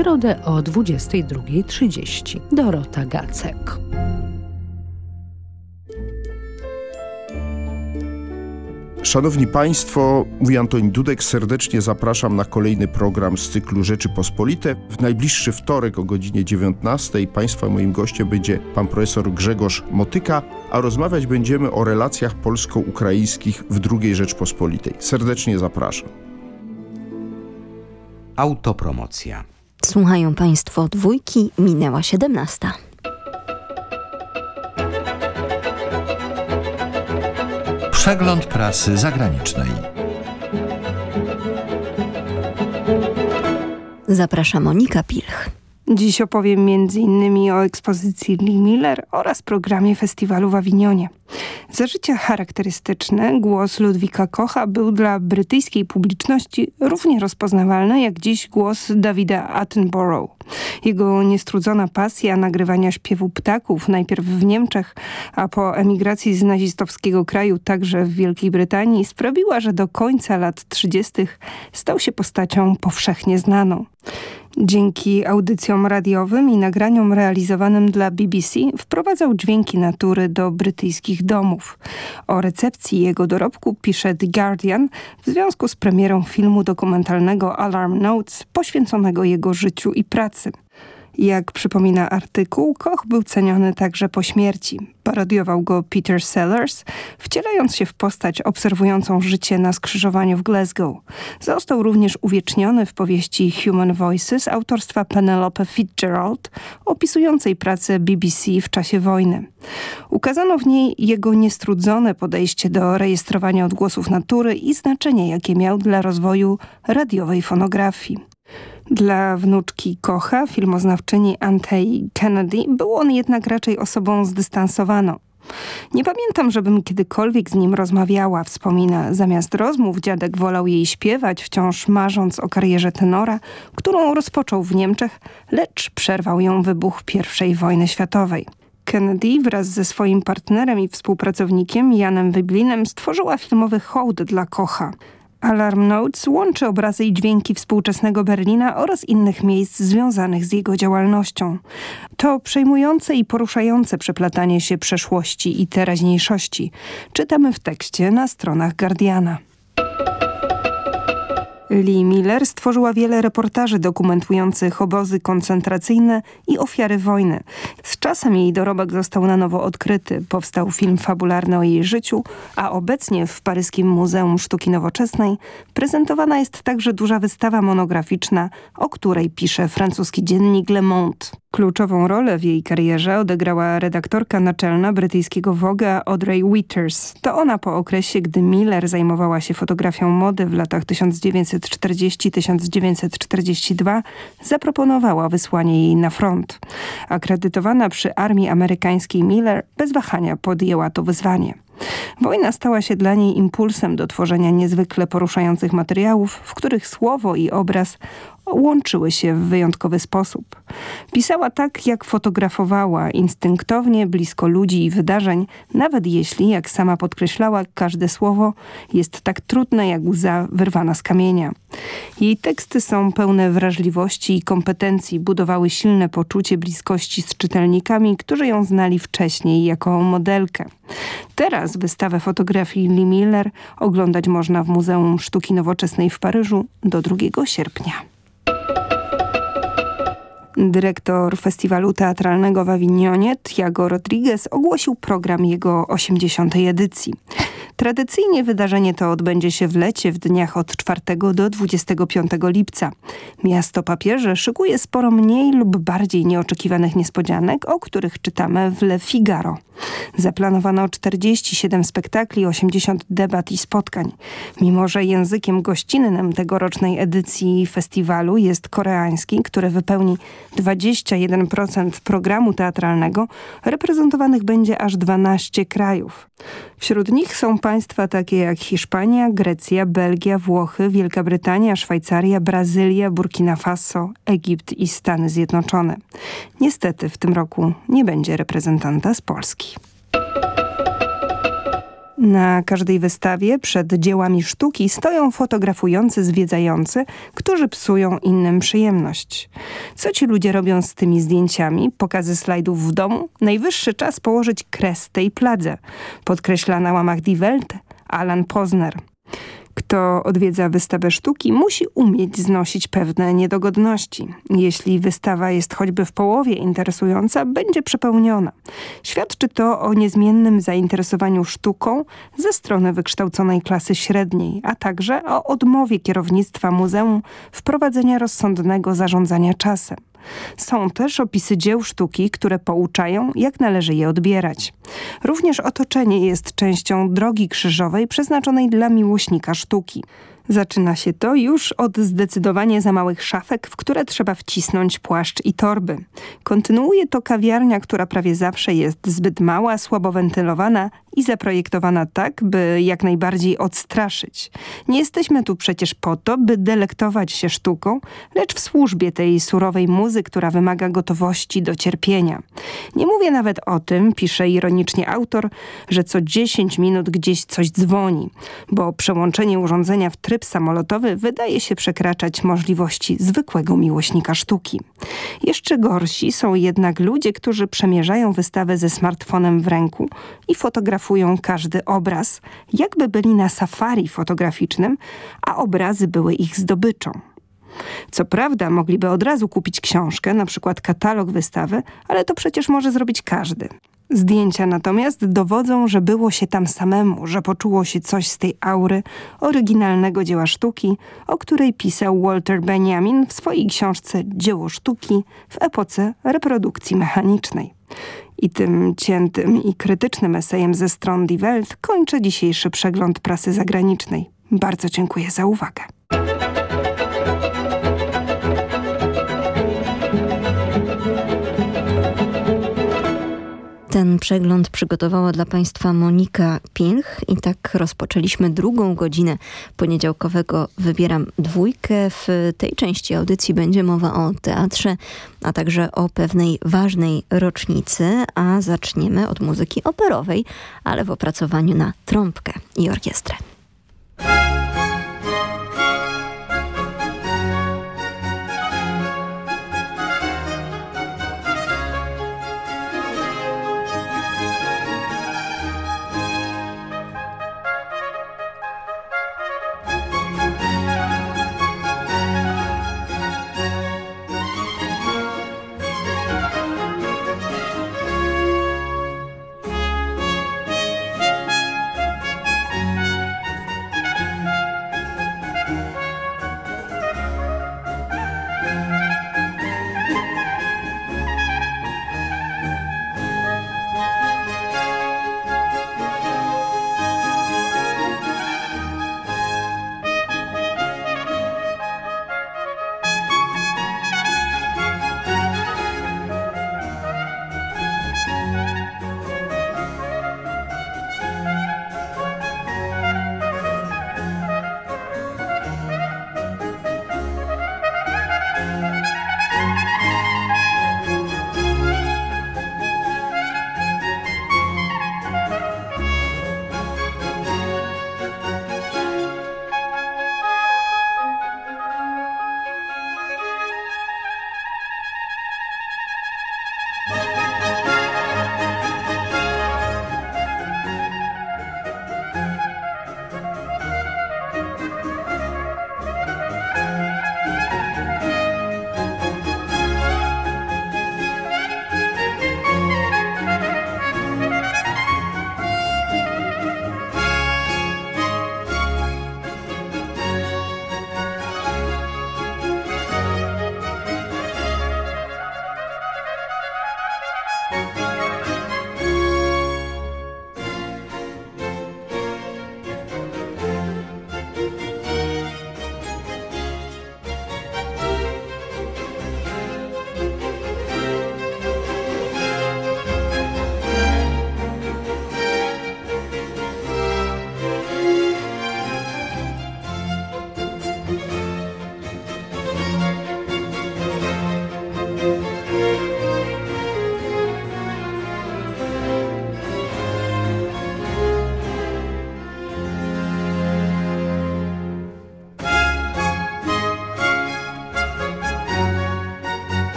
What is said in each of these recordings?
środę o 22.30. Dorota Gacek. Szanowni Państwo, mówi Antoni Dudek, serdecznie zapraszam na kolejny program z cyklu Rzeczypospolite. W najbliższy wtorek o godzinie 19 Państwa moim gościem będzie pan profesor Grzegorz Motyka, a rozmawiać będziemy o relacjach polsko-ukraińskich w II Rzeczpospolitej. Serdecznie zapraszam. Autopromocja. Słuchają Państwo dwójki, minęła 17. Przegląd prasy zagranicznej. Zaprasza Monika Pilch. Dziś opowiem m.in. o ekspozycji Lee Miller oraz programie festiwalu w Awinionie. Za życia charakterystyczny głos Ludwika Kocha był dla brytyjskiej publiczności równie rozpoznawalny jak dziś głos Davida Attenborough. Jego niestrudzona pasja nagrywania śpiewu ptaków najpierw w Niemczech, a po emigracji z nazistowskiego kraju także w Wielkiej Brytanii sprawiła, że do końca lat 30. stał się postacią powszechnie znaną. Dzięki audycjom radiowym i nagraniom realizowanym dla BBC wprowadzał dźwięki natury do brytyjskich domów. O recepcji jego dorobku pisze The Guardian w związku z premierą filmu dokumentalnego Alarm Notes poświęconego jego życiu i pracy. Jak przypomina artykuł, Koch był ceniony także po śmierci. Parodiował go Peter Sellers, wcielając się w postać obserwującą życie na skrzyżowaniu w Glasgow. Został również uwieczniony w powieści Human Voices autorstwa Penelope Fitzgerald, opisującej pracę BBC w czasie wojny. Ukazano w niej jego niestrudzone podejście do rejestrowania odgłosów natury i znaczenie, jakie miał dla rozwoju radiowej fonografii. Dla wnuczki Kocha, filmoznawczyni Antei Kennedy, był on jednak raczej osobą zdystansowaną. Nie pamiętam, żebym kiedykolwiek z nim rozmawiała, wspomina. Zamiast rozmów dziadek wolał jej śpiewać, wciąż marząc o karierze tenora, którą rozpoczął w Niemczech, lecz przerwał ją wybuch I wojny światowej. Kennedy wraz ze swoim partnerem i współpracownikiem Janem Wyblinem stworzyła filmowy hołd dla Kocha. Alarm Notes łączy obrazy i dźwięki współczesnego Berlina oraz innych miejsc związanych z jego działalnością. To przejmujące i poruszające przeplatanie się przeszłości i teraźniejszości. Czytamy w tekście na stronach Guardiana. Lee Miller stworzyła wiele reportaży dokumentujących obozy koncentracyjne i ofiary wojny. Z czasem jej dorobek został na nowo odkryty. Powstał film fabularny o jej życiu, a obecnie w Paryskim Muzeum Sztuki Nowoczesnej prezentowana jest także duża wystawa monograficzna, o której pisze francuski dziennik Le Monde. Kluczową rolę w jej karierze odegrała redaktorka naczelna brytyjskiego Vogue'a Audrey Withers. To ona po okresie, gdy Miller zajmowała się fotografią mody w latach 1940-1942, zaproponowała wysłanie jej na front. Akredytowana przy armii amerykańskiej Miller bez wahania podjęła to wyzwanie. Wojna stała się dla niej impulsem do tworzenia niezwykle poruszających materiałów, w których słowo i obraz łączyły się w wyjątkowy sposób. Pisała tak, jak fotografowała, instynktownie, blisko ludzi i wydarzeń, nawet jeśli, jak sama podkreślała, każde słowo jest tak trudne jak łza wyrwana z kamienia. Jej teksty są pełne wrażliwości i kompetencji, budowały silne poczucie bliskości z czytelnikami, którzy ją znali wcześniej jako modelkę. Teraz wystawę fotografii Lee Miller oglądać można w Muzeum Sztuki Nowoczesnej w Paryżu do 2 sierpnia. Dyrektor festiwalu teatralnego w Awinionie, Tiago Rodriguez, ogłosił program jego 80. edycji. Tradycyjnie wydarzenie to odbędzie się w lecie w dniach od 4 do 25 lipca. Miasto Papierze szykuje sporo mniej lub bardziej nieoczekiwanych niespodzianek, o których czytamy w Le Figaro. Zaplanowano 47 spektakli, 80 debat i spotkań. Mimo, że językiem gościnnym tegorocznej edycji festiwalu jest koreański, który wypełni 21% programu teatralnego, reprezentowanych będzie aż 12 krajów. Wśród nich są państwa takie jak Hiszpania, Grecja, Belgia, Włochy, Wielka Brytania, Szwajcaria, Brazylia, Burkina Faso, Egipt i Stany Zjednoczone. Niestety w tym roku nie będzie reprezentanta z Polski. Na każdej wystawie przed dziełami sztuki stoją fotografujący zwiedzający, którzy psują innym przyjemność. Co ci ludzie robią z tymi zdjęciami? Pokazy slajdów w domu? Najwyższy czas położyć kres tej pladze. Podkreśla na łamach Die Welt Alan Posner. Kto odwiedza wystawę sztuki, musi umieć znosić pewne niedogodności. Jeśli wystawa jest choćby w połowie interesująca, będzie przepełniona. Świadczy to o niezmiennym zainteresowaniu sztuką ze strony wykształconej klasy średniej, a także o odmowie kierownictwa muzeum wprowadzenia rozsądnego zarządzania czasem. Są też opisy dzieł sztuki, które pouczają, jak należy je odbierać. Również otoczenie jest częścią drogi krzyżowej przeznaczonej dla miłośnika sztuki. Zaczyna się to już od zdecydowanie za małych szafek, w które trzeba wcisnąć płaszcz i torby. Kontynuuje to kawiarnia, która prawie zawsze jest zbyt mała, słabo wentylowana i zaprojektowana tak, by jak najbardziej odstraszyć. Nie jesteśmy tu przecież po to, by delektować się sztuką, lecz w służbie tej surowej muzy, która wymaga gotowości do cierpienia. Nie mówię nawet o tym, pisze ironicznie autor, że co 10 minut gdzieś coś dzwoni, bo przełączenie urządzenia w tryb samolotowy wydaje się przekraczać możliwości zwykłego miłośnika sztuki. Jeszcze gorsi są jednak ludzie, którzy przemierzają wystawę ze smartfonem w ręku i fotografują każdy obraz, jakby byli na safari fotograficznym, a obrazy były ich zdobyczą. Co prawda mogliby od razu kupić książkę, na przykład katalog wystawy, ale to przecież może zrobić każdy. Zdjęcia natomiast dowodzą, że było się tam samemu, że poczuło się coś z tej aury oryginalnego dzieła sztuki, o której pisał Walter Benjamin w swojej książce Dzieło sztuki w epoce reprodukcji mechanicznej. I tym ciętym i krytycznym esejem ze stron Die Welt kończę dzisiejszy przegląd prasy zagranicznej. Bardzo dziękuję za uwagę. Ten przegląd przygotowała dla Państwa Monika Pinch i tak rozpoczęliśmy drugą godzinę poniedziałkowego Wybieram dwójkę. W tej części audycji będzie mowa o teatrze, a także o pewnej ważnej rocznicy, a zaczniemy od muzyki operowej, ale w opracowaniu na trąbkę i orkiestrę.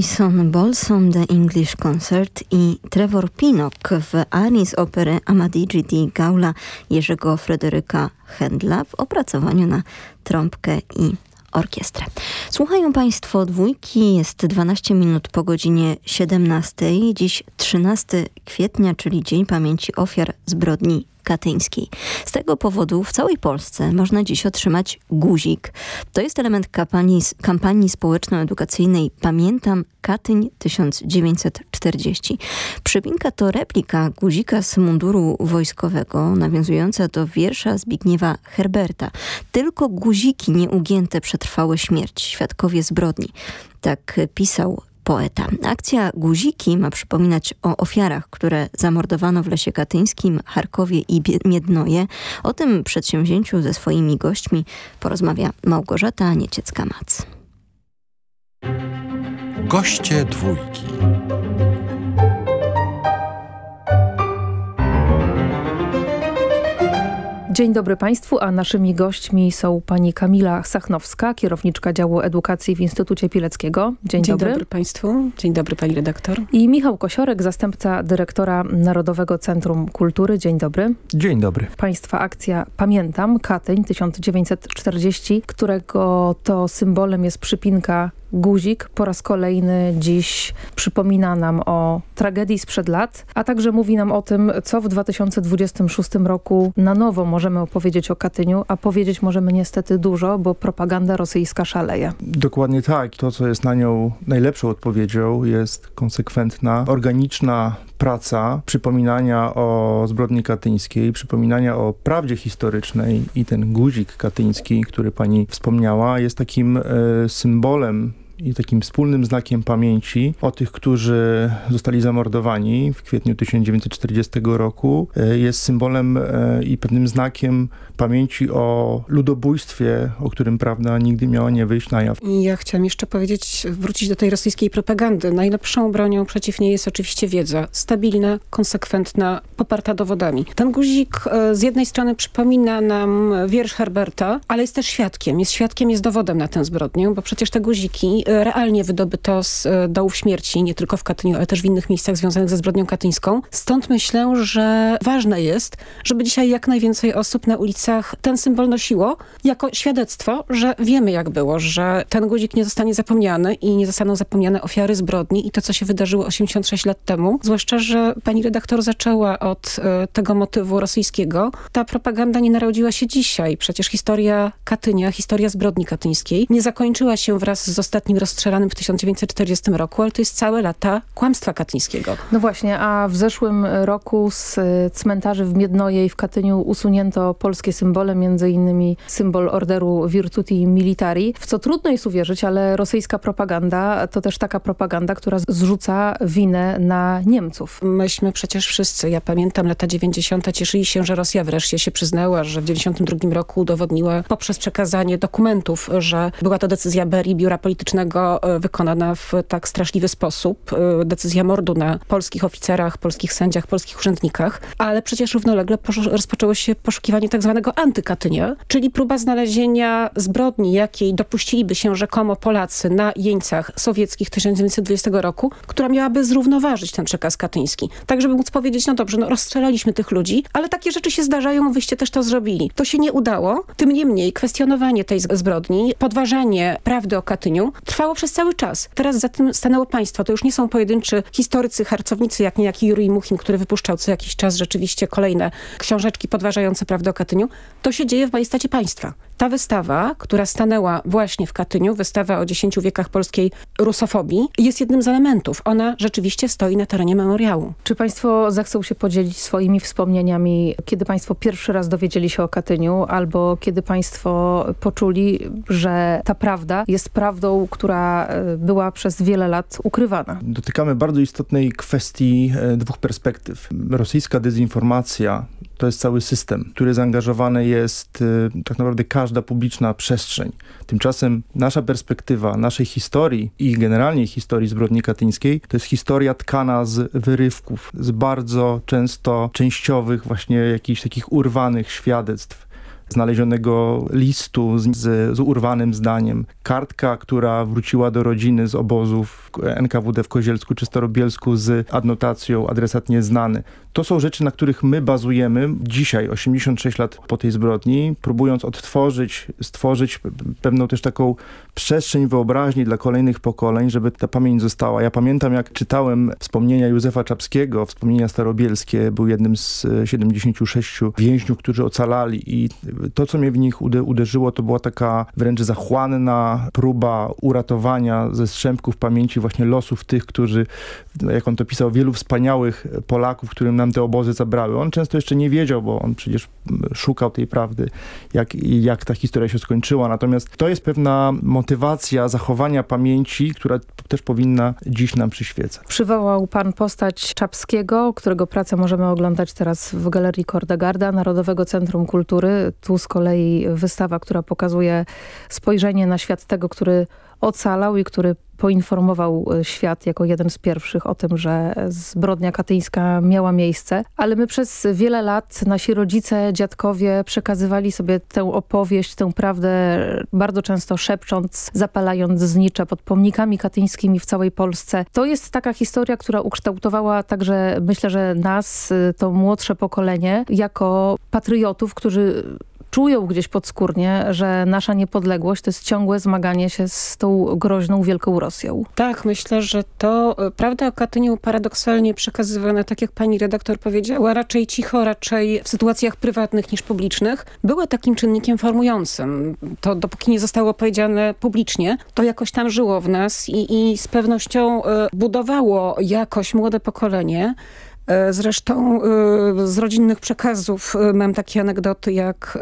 Alison Bolson The English Concert i Trevor Pinnock w arii z opery Amadigi di Gaula Jerzego Fryderyka Händla w opracowaniu na trąbkę i orkiestrę. Słuchają Państwo dwójki, jest 12 minut po godzinie 17. Dziś 13 kwietnia, czyli Dzień Pamięci Ofiar Zbrodni katyńskiej. Z tego powodu w całej Polsce można dziś otrzymać guzik. To jest element kampanii, kampanii społeczno-edukacyjnej Pamiętam Katyń 1940. Przypinka to replika guzika z munduru wojskowego, nawiązująca do wiersza Zbigniewa Herberta. Tylko guziki nieugięte przetrwały śmierć, świadkowie zbrodni. Tak pisał poeta. Akcja Guziki ma przypominać o ofiarach, które zamordowano w Lesie Katyńskim, Charkowie i Miednoje. O tym przedsięwzięciu ze swoimi gośćmi porozmawia Małgorzata Nieciecka-Mac. Goście dwójki. Dzień dobry Państwu, a naszymi gośćmi są pani Kamila Sachnowska, kierowniczka działu edukacji w Instytucie Pileckiego. Dzień, Dzień dobry. dobry Państwu. Dzień dobry Pani redaktor. I Michał Kosiorek, zastępca dyrektora Narodowego Centrum Kultury. Dzień dobry. Dzień dobry. Państwa akcja Pamiętam, Katyń 1940, którego to symbolem jest przypinka guzik po raz kolejny dziś przypomina nam o tragedii sprzed lat, a także mówi nam o tym, co w 2026 roku na nowo możemy opowiedzieć o Katyniu, a powiedzieć możemy niestety dużo, bo propaganda rosyjska szaleje. Dokładnie tak. To, co jest na nią najlepszą odpowiedzią jest konsekwentna, organiczna praca przypominania o zbrodni katyńskiej, przypominania o prawdzie historycznej i ten guzik katyński, który pani wspomniała, jest takim e, symbolem i takim wspólnym znakiem pamięci o tych, którzy zostali zamordowani w kwietniu 1940 roku e, jest symbolem e, i pewnym znakiem pamięci o ludobójstwie, o którym prawda nigdy miała nie wyjść na jaw. Ja chciałam jeszcze powiedzieć, wrócić do tej rosyjskiej propagandy. Najlepszą bronią przeciw niej jest oczywiście wiedza. Stabilna, konsekwentna, poparta dowodami. Ten guzik e, z jednej strony przypomina nam wiersz Herberta, ale jest też świadkiem. Jest świadkiem, jest dowodem na tę zbrodnię, bo przecież te guziki realnie wydobyto z e, dołów śmierci, nie tylko w Katyniu, ale też w innych miejscach związanych ze zbrodnią katyńską. Stąd myślę, że ważne jest, żeby dzisiaj jak najwięcej osób na ulicach ten symbol nosiło jako świadectwo, że wiemy jak było, że ten guzik nie zostanie zapomniany i nie zostaną zapomniane ofiary zbrodni i to, co się wydarzyło 86 lat temu. Zwłaszcza, że pani redaktor zaczęła od y, tego motywu rosyjskiego. Ta propaganda nie narodziła się dzisiaj. Przecież historia Katynia, historia zbrodni katyńskiej nie zakończyła się wraz z ostatnim rozstrzelanym w 1940 roku, ale to jest całe lata kłamstwa katyńskiego. No właśnie, a w zeszłym roku z e, cmentarzy w Miednoje i w Katyniu usunięto polskie symbole, między innymi symbol orderu Virtuti Militari, w co trudno jest uwierzyć, ale rosyjska propaganda to też taka propaganda, która zrzuca winę na Niemców. Myśmy przecież wszyscy, ja pamiętam lata 90. cieszyli się, że Rosja wreszcie się przyznała, że w 92 roku udowodniła poprzez przekazanie dokumentów, że była to decyzja Berii, Biura Politycznego E, wykonana w tak straszliwy sposób. E, decyzja mordu na polskich oficerach, polskich sędziach, polskich urzędnikach, ale przecież równolegle rozpoczęło się poszukiwanie tak zwanego antykatynia, czyli próba znalezienia zbrodni, jakiej dopuściliby się rzekomo Polacy na jeńcach sowieckich 1920 roku, która miałaby zrównoważyć ten przekaz katyński. Tak, żeby móc powiedzieć, no dobrze, no rozstrzelaliśmy tych ludzi, ale takie rzeczy się zdarzają, wyście też to zrobili. To się nie udało, tym niemniej kwestionowanie tej zbrodni, podważanie prawdy o Katyniu trwało przez cały czas. Teraz za tym stanęło państwo. To już nie są pojedynczy historycy, harcownicy, jak niejaki Jurij Muchin, który wypuszczał co jakiś czas rzeczywiście kolejne książeczki podważające prawdę o Katyniu. To się dzieje w majestacie państwa. Ta wystawa, która stanęła właśnie w Katyniu, wystawa o dziesięciu wiekach polskiej rusofobii, jest jednym z elementów. Ona rzeczywiście stoi na terenie memoriału. Czy państwo zechcą się podzielić swoimi wspomnieniami, kiedy państwo pierwszy raz dowiedzieli się o Katyniu, albo kiedy państwo poczuli, że ta prawda jest prawdą, która e, była przez wiele lat ukrywana? Dotykamy bardzo istotnej kwestii e, dwóch perspektyw. Rosyjska dezinformacja to jest cały system, który zaangażowany jest e, tak naprawdę każda publiczna przestrzeń. Tymczasem nasza perspektywa naszej historii i generalnie historii zbrodni katyńskiej to jest historia tkana z wyrywków, z bardzo często częściowych właśnie jakichś takich urwanych świadectw znalezionego listu z, z urwanym zdaniem, kartka, która wróciła do rodziny z obozów NKWD w Kozielsku czy Starobielsku z adnotacją adresat nieznany. To są rzeczy, na których my bazujemy dzisiaj, 86 lat po tej zbrodni, próbując odtworzyć, stworzyć pewną też taką przestrzeń wyobraźni dla kolejnych pokoleń, żeby ta pamięć została. Ja pamiętam, jak czytałem wspomnienia Józefa Czapskiego, wspomnienia starobielskie, był jednym z 76 więźniów, którzy ocalali i to, co mnie w nich uderzyło, to była taka wręcz zachłanna próba uratowania ze strzępków pamięci właśnie losów tych, którzy, jak on to pisał, wielu wspaniałych Polaków, którym nam te obozy zabrały. On często jeszcze nie wiedział, bo on przecież szukał tej prawdy, jak, jak ta historia się skończyła. Natomiast to jest pewna motywacja zachowania pamięci, która też powinna dziś nam przyświecać. Przywołał pan postać Czapskiego, którego pracę możemy oglądać teraz w Galerii Kordegarda, Narodowego Centrum Kultury. Tu z kolei wystawa, która pokazuje spojrzenie na świat tego, który ocalał i który poinformował e, świat jako jeden z pierwszych o tym, że zbrodnia katyńska miała miejsce. Ale my przez wiele lat, nasi rodzice, dziadkowie przekazywali sobie tę opowieść, tę prawdę bardzo często szepcząc, zapalając znicze pod pomnikami katyńskimi w całej Polsce. To jest taka historia, która ukształtowała także, myślę, że nas, e, to młodsze pokolenie, jako patriotów, którzy czują gdzieś podskórnie, że nasza niepodległość to jest ciągłe zmaganie się z tą groźną Wielką Rosją. Tak, myślę, że to e, prawda o Katyniu paradoksalnie przekazywana, tak jak pani redaktor powiedziała, raczej cicho, raczej w sytuacjach prywatnych niż publicznych, była takim czynnikiem formującym. To dopóki nie zostało powiedziane publicznie, to jakoś tam żyło w nas i, i z pewnością y, budowało jakoś młode pokolenie, E, zresztą e, z rodzinnych przekazów e, mam takie anegdoty jak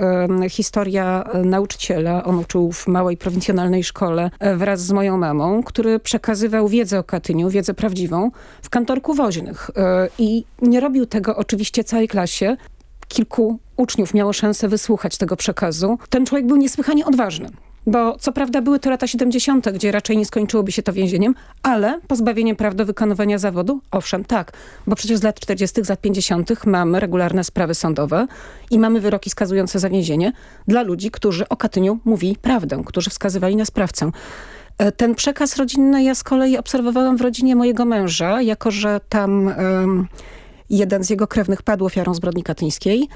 historia nauczyciela. On uczył w małej prowincjonalnej szkole wraz z moją mamą, który przekazywał wiedzę o Katyniu, wiedzę prawdziwą w kantorku woźnych. I nie robił tego oczywiście całej klasie. Kilku uczniów miało szansę wysłuchać tego przekazu. Ten człowiek był niesłychanie odważny. Bo co prawda były to lata 70., gdzie raczej nie skończyłoby się to więzieniem, ale pozbawieniem praw do wykonywania zawodu? Owszem, tak. Bo przecież z lat 40., z lat 50. mamy regularne sprawy sądowe i mamy wyroki skazujące za więzienie dla ludzi, którzy o Katyniu mówi prawdę, którzy wskazywali na sprawcę. E, ten przekaz rodzinny ja z kolei obserwowałam w rodzinie mojego męża, jako że tam um, jeden z jego krewnych padł ofiarą zbrodni katyńskiej.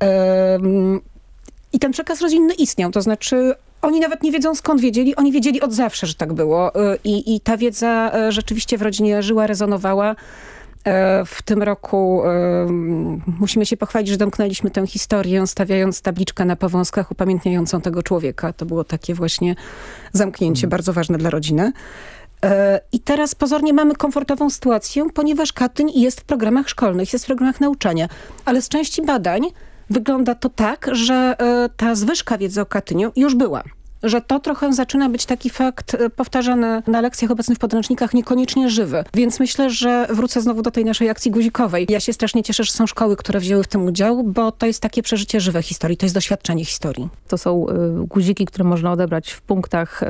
Um, i ten przekaz rodzinny istniał, to znaczy oni nawet nie wiedzą skąd wiedzieli, oni wiedzieli od zawsze, że tak było y, i, i ta wiedza y, rzeczywiście w rodzinie żyła, rezonowała. Y, w tym roku musimy się pochwalić, że domknęliśmy tę historię, stawiając tabliczkę na powązkach upamiętniającą tego człowieka. To było takie właśnie zamknięcie, mhm. bardzo ważne dla rodziny. I teraz pozornie mamy komfortową sytuację, ponieważ Katyń jest w programach szkolnych, jest w programach nauczania. Ale z części badań wygląda to tak, że e, ta zwyżka wiedzy o Katyniu już była że to trochę zaczyna być taki fakt e, powtarzany na lekcjach obecnych w podręcznikach, niekoniecznie żywy. Więc myślę, że wrócę znowu do tej naszej akcji guzikowej. Ja się strasznie cieszę, że są szkoły, które wzięły w tym udział, bo to jest takie przeżycie żywe historii, to jest doświadczenie historii. To są y, guziki, które można odebrać w punktach y,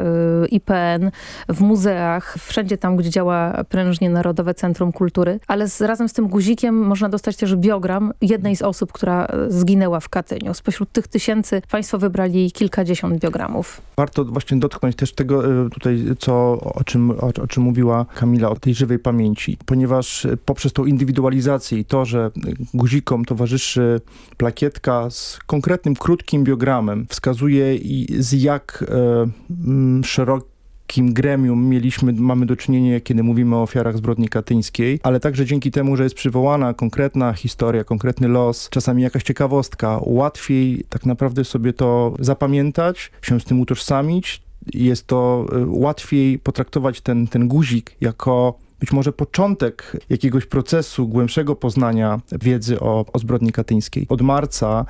IPN, w muzeach, wszędzie tam, gdzie działa prężnie Narodowe Centrum Kultury, ale z, razem z tym guzikiem można dostać też biogram jednej z osób, która zginęła w Katyniu. Spośród tych tysięcy państwo wybrali kilkadziesiąt biogramów. Warto właśnie dotknąć też tego e, tutaj, co, o, czym, o, o czym mówiła Kamila, o tej żywej pamięci, ponieważ e, poprzez tą indywidualizację i to, że guzikom towarzyszy plakietka z konkretnym, krótkim biogramem, wskazuje i z jak e, szerokim jakim gremium mieliśmy, mamy do czynienia, kiedy mówimy o ofiarach zbrodni katyńskiej, ale także dzięki temu, że jest przywołana konkretna historia, konkretny los, czasami jakaś ciekawostka, łatwiej tak naprawdę sobie to zapamiętać, się z tym utożsamić, jest to y, łatwiej potraktować ten, ten guzik jako być może początek jakiegoś procesu głębszego poznania wiedzy o, o zbrodni katyńskiej. Od marca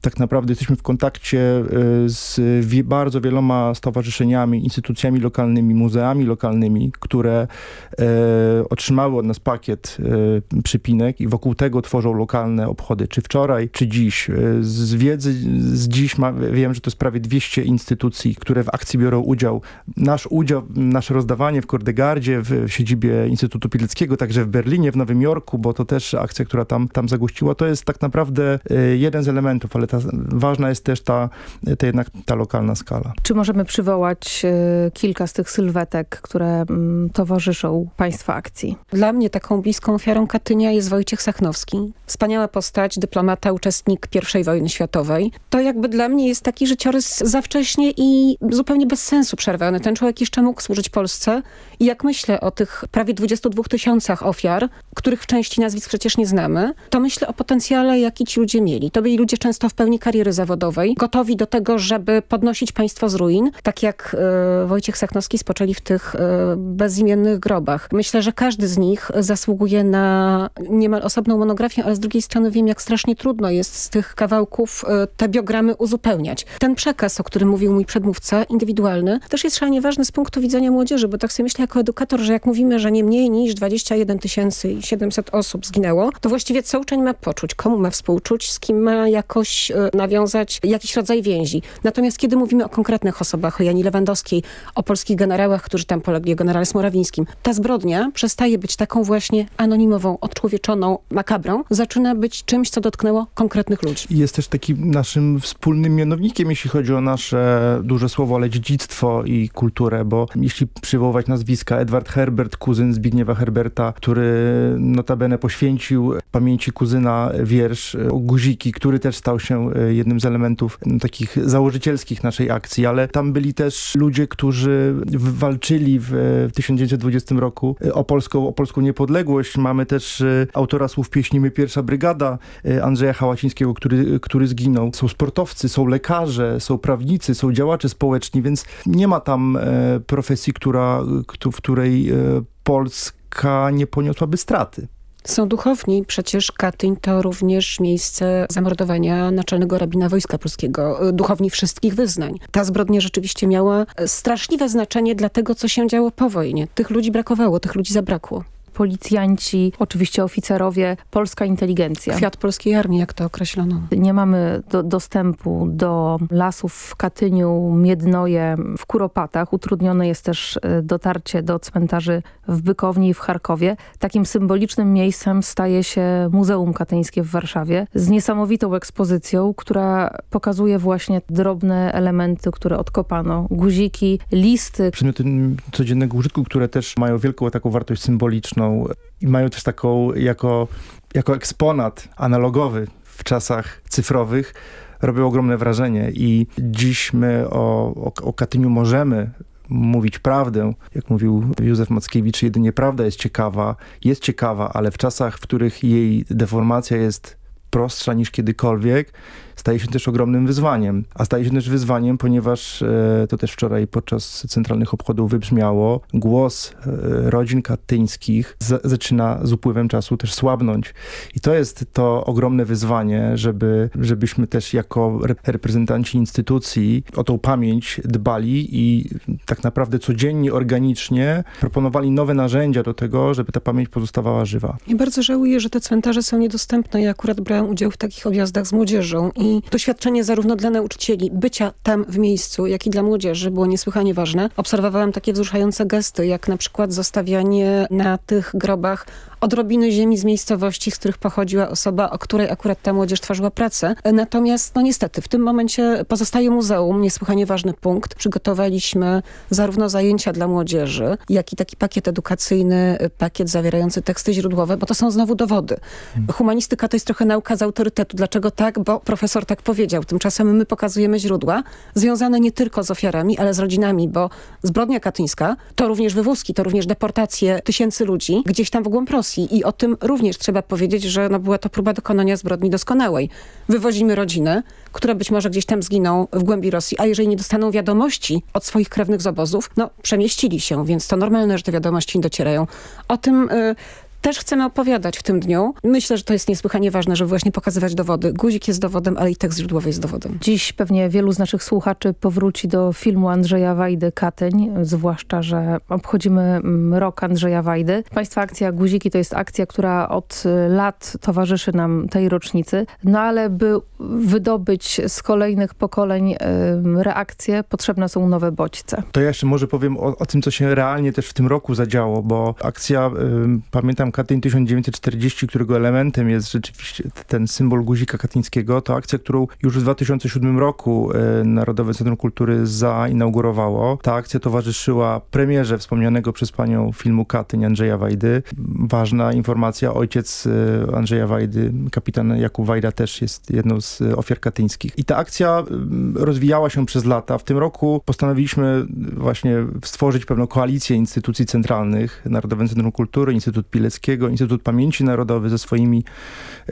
tak naprawdę jesteśmy w kontakcie e, z bardzo wieloma stowarzyszeniami, instytucjami lokalnymi, muzeami lokalnymi, które e, otrzymały od nas pakiet e, przypinek i wokół tego tworzą lokalne obchody, czy wczoraj, czy dziś. Z wiedzy z dziś ma, wiem, że to jest prawie 200 instytucji, które w akcji biorą udział. Nasz udział, nasze rozdawanie w Kordegardzie, w, w siedzibie Instytutu Pileckiego, także w Berlinie, w Nowym Jorku, bo to też akcja, która tam, tam zagościła. To jest tak naprawdę e, jeden z elementów, ale ta, ważna jest też ta, ta jednak ta lokalna skala. Czy możemy przywołać e, kilka z tych sylwetek, które mm, towarzyszą Państwa akcji? Dla mnie taką bliską ofiarą Katynia jest Wojciech Sachnowski. Wspaniała postać, dyplomata, uczestnik I wojny światowej. To jakby dla mnie jest taki życiorys za wcześnie i zupełnie bez sensu przerwany. Ten człowiek jeszcze mógł służyć Polsce i jak myślę o tych prawie 22 tysiącach ofiar, których w części nazwisk przecież nie znamy, to myślę o potencjale, jaki ci ludzie mieli. To byli ludzie często w pełni kariery zawodowej, gotowi do tego, żeby podnosić państwo z ruin, tak jak e, Wojciech Sachnowski spoczęli w tych e, bezimiennych grobach. Myślę, że każdy z nich zasługuje na niemal osobną monografię, ale z drugiej strony wiem, jak strasznie trudno jest z tych kawałków e, te biogramy uzupełniać. Ten przekaz, o którym mówił mój przedmówca, indywidualny, też jest szalenie ważny z punktu widzenia młodzieży, bo tak sobie myślę jako edukator, że jak mówimy, że nie mniej niż 21 700 osób zginęło, to właściwie co uczeń ma poczuć, komu ma współczuć, z kim ma jakoś e, nawiązać jakiś rodzaj więzi. Natomiast kiedy mówimy o konkretnych osobach, o Jani Lewandowskiej, o polskich generałach, którzy tam polegli, o generale Smorawińskim, ta zbrodnia przestaje być taką właśnie anonimową, odczłowieczoną makabrą, zaczyna być czymś, co dotknęło konkretnych ludzi. Jest też takim naszym wspólnym mianownikiem, jeśli chodzi o nasze duże słowo, ale dziedzictwo i kulturę, bo jeśli przywoływać nazwiska Edward Herbert, kuzyn Zbigniewa Herberta, który notabene poświęcił pamięci kuzyna wiersz o guziki, który też stał się e, jednym z elementów no, takich założycielskich naszej akcji, ale tam byli też ludzie, którzy walczyli w 1920 roku e, o polską, o polską niepodległość. Mamy też e, autora słów pieśni My Pierwsza Brygada Andrzeja Hałacińskiego, który, który zginął. Są sportowcy, są lekarze, są prawnicy, są działacze społeczni, więc nie ma tam profesji, która, w której Polska nie poniosłaby straty. Są duchowni, przecież Katyń to również miejsce zamordowania naczelnego rabina Wojska Polskiego, duchowni wszystkich wyznań. Ta zbrodnia rzeczywiście miała straszliwe znaczenie dla tego, co się działo po wojnie. Tych ludzi brakowało, tych ludzi zabrakło policjanci, oczywiście oficerowie, polska inteligencja. Kwiat polskiej armii, jak to określono. Nie mamy do, dostępu do lasów w Katyniu, Miednoje, w Kuropatach. Utrudnione jest też e, dotarcie do cmentarzy w Bykowni i w Charkowie. Takim symbolicznym miejscem staje się Muzeum Katyńskie w Warszawie z niesamowitą ekspozycją, która pokazuje właśnie drobne elementy, które odkopano. Guziki, listy. Przedmioty codziennego użytku, które też mają wielką taką wartość symboliczną i mają też taką jako, jako eksponat analogowy w czasach cyfrowych robią ogromne wrażenie i dziś my o, o, o Katyniu możemy mówić prawdę. Jak mówił Józef Mackiewicz, jedynie prawda jest ciekawa, jest ciekawa, ale w czasach, w których jej deformacja jest prostsza niż kiedykolwiek, staje się też ogromnym wyzwaniem. A staje się też wyzwaniem, ponieważ e, to też wczoraj podczas centralnych obchodów wybrzmiało, głos e, rodzin katyńskich zaczyna z upływem czasu też słabnąć. I to jest to ogromne wyzwanie, żeby, żebyśmy też jako reprezentanci instytucji o tą pamięć dbali i tak naprawdę codziennie, organicznie proponowali nowe narzędzia do tego, żeby ta pamięć pozostawała żywa. Ja bardzo żałuję, że te cmentarze są niedostępne. Ja akurat brałem udział w takich objazdach z młodzieżą i doświadczenie zarówno dla nauczycieli, bycia tam w miejscu, jak i dla młodzieży było niesłychanie ważne. Obserwowałam takie wzruszające gesty, jak na przykład zostawianie na tych grobach odrobiny ziemi z miejscowości, z których pochodziła osoba, o której akurat ta młodzież tworzyła pracę. Natomiast, no niestety, w tym momencie pozostaje muzeum, niesłychanie ważny punkt. Przygotowaliśmy zarówno zajęcia dla młodzieży, jak i taki pakiet edukacyjny, pakiet zawierający teksty źródłowe, bo to są znowu dowody. Hmm. Humanistyka to jest trochę nauka z autorytetu. Dlaczego tak? Bo profesor tak powiedział. Tymczasem my pokazujemy źródła związane nie tylko z ofiarami, ale z rodzinami, bo zbrodnia katyńska to również wywózki, to również deportacje tysięcy ludzi gdzieś tam w głąb Rosji. Rosji i o tym również trzeba powiedzieć, że no była to próba dokonania zbrodni doskonałej. Wywozimy rodziny, które być może gdzieś tam zginą w głębi Rosji, a jeżeli nie dostaną wiadomości od swoich krewnych z obozów, no przemieścili się, więc to normalne, że te wiadomości docierają. O tym y, też chcemy opowiadać w tym dniu. Myślę, że to jest niesłychanie ważne, żeby właśnie pokazywać dowody. Guzik jest dowodem, ale i tekst źródłowy jest dowodem. Dziś pewnie wielu z naszych słuchaczy powróci do filmu Andrzeja Wajdy Katyń, zwłaszcza, że obchodzimy mm, rok Andrzeja Wajdy. Państwa akcja Guziki to jest akcja, która od y, lat towarzyszy nam tej rocznicy, no ale by wydobyć z kolejnych pokoleń reakcje, potrzebne są nowe bodźce. To ja jeszcze może powiem o, o tym, co się realnie też w tym roku zadziało, bo akcja, pamiętam Katyń 1940, którego elementem jest rzeczywiście ten symbol guzika katyńskiego, to akcja, którą już w 2007 roku y, Narodowe Centrum Kultury zainaugurowało. Ta akcja towarzyszyła premierze wspomnianego przez panią filmu Katyń Andrzeja Wajdy. Ważna informacja, ojciec y, Andrzeja Wajdy, kapitan Jakub Wajda też jest jedną z ofiar katyńskich. I ta akcja rozwijała się przez lata. W tym roku postanowiliśmy właśnie stworzyć pewną koalicję instytucji centralnych, Narodowe Centrum Kultury, Instytut Instytut Pamięci Narodowej ze swoimi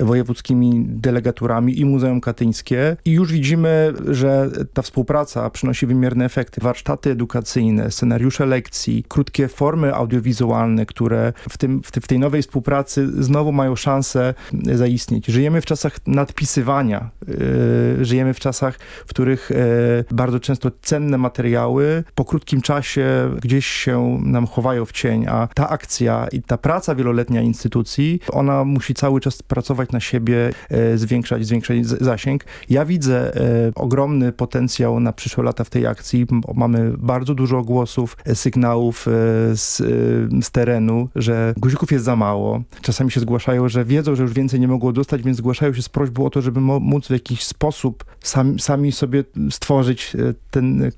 wojewódzkimi delegaturami i Muzeum Katyńskie. I już widzimy, że ta współpraca przynosi wymierne efekty. Warsztaty edukacyjne, scenariusze lekcji, krótkie formy audiowizualne, które w, tym, w, w tej nowej współpracy znowu mają szansę zaistnieć. Żyjemy w czasach nadpisywania. Yy, żyjemy w czasach, w których yy, bardzo często cenne materiały po krótkim czasie gdzieś się nam chowają w cień, a ta akcja i ta praca wieloletnia instytucji, ona musi cały czas pracować na siebie, yy, zwiększać, zwiększać zasięg. Ja widzę ogromny potencjał na przyszłe lata w tej akcji. Mamy bardzo dużo głosów, sygnałów z, z terenu, że guzików jest za mało. Czasami się zgłaszają, że wiedzą, że już więcej nie mogą dostać, więc zgłaszają się z prośbą o to, żeby móc w jakiś sposób sami, sobie stworzyć e, ten e,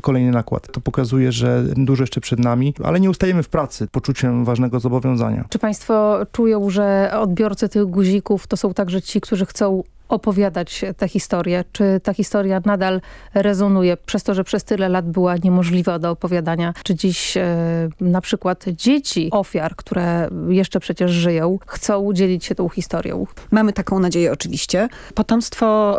kolejny nakład. To pokazuje, że dużo jeszcze przed nami, ale nie ustajemy w pracy poczuciem ważnego zobowiązania. Czy państwo czują, że odbiorcy tych guzików to są także ci, którzy chcą opowiadać tę historię? Czy ta historia nadal rezonuje przez to, że przez tyle lat była niemożliwa do opowiadania? Czy dziś e, na przykład dzieci ofiar, które jeszcze przecież żyją, chcą dzielić się tą historią? Mamy taką nadzieję oczywiście. Potomstwo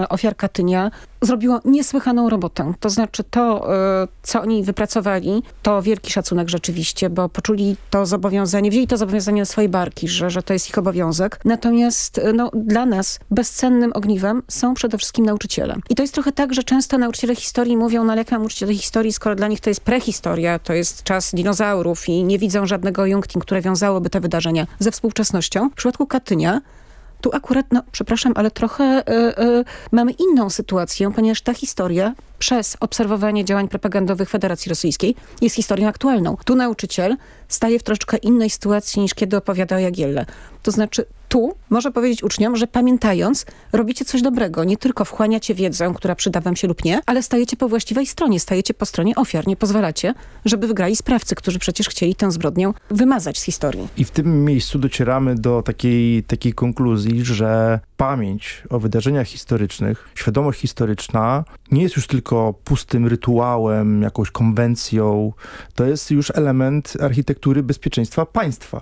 e, ofiar Katynia zrobiło niesłychaną robotę. To znaczy to, e, co oni wypracowali, to wielki szacunek rzeczywiście, bo poczuli to zobowiązanie, wzięli to zobowiązanie na swoje barki, że, że to jest ich obowiązek. Natomiast e, no, dla nas bezcennym ogniwem są przede wszystkim nauczyciele. I to jest trochę tak, że często nauczyciele historii mówią, no mam uczyć tej historii, skoro dla nich to jest prehistoria, to jest czas dinozaurów i nie widzą żadnego Jungting, które wiązałoby te wydarzenia ze współczesnością. W przypadku Katynia tu akurat, no przepraszam, ale trochę y, y, mamy inną sytuację, ponieważ ta historia przez obserwowanie działań propagandowych Federacji Rosyjskiej jest historią aktualną. Tu nauczyciel staje w troszeczkę innej sytuacji niż kiedy opowiada o Jagielle. To znaczy tu może powiedzieć uczniom, że pamiętając robicie coś dobrego. Nie tylko wchłaniacie wiedzę, która przyda wam się lub nie, ale stajecie po właściwej stronie. Stajecie po stronie ofiar. Nie pozwalacie, żeby wygrali sprawcy, którzy przecież chcieli tę zbrodnię wymazać z historii. I w tym miejscu docieramy do takiej, takiej konkluzji, że pamięć o wydarzeniach historycznych, świadomość historyczna nie jest już tylko pustym rytuałem, jakąś konwencją. To jest już element architektury bezpieczeństwa państwa.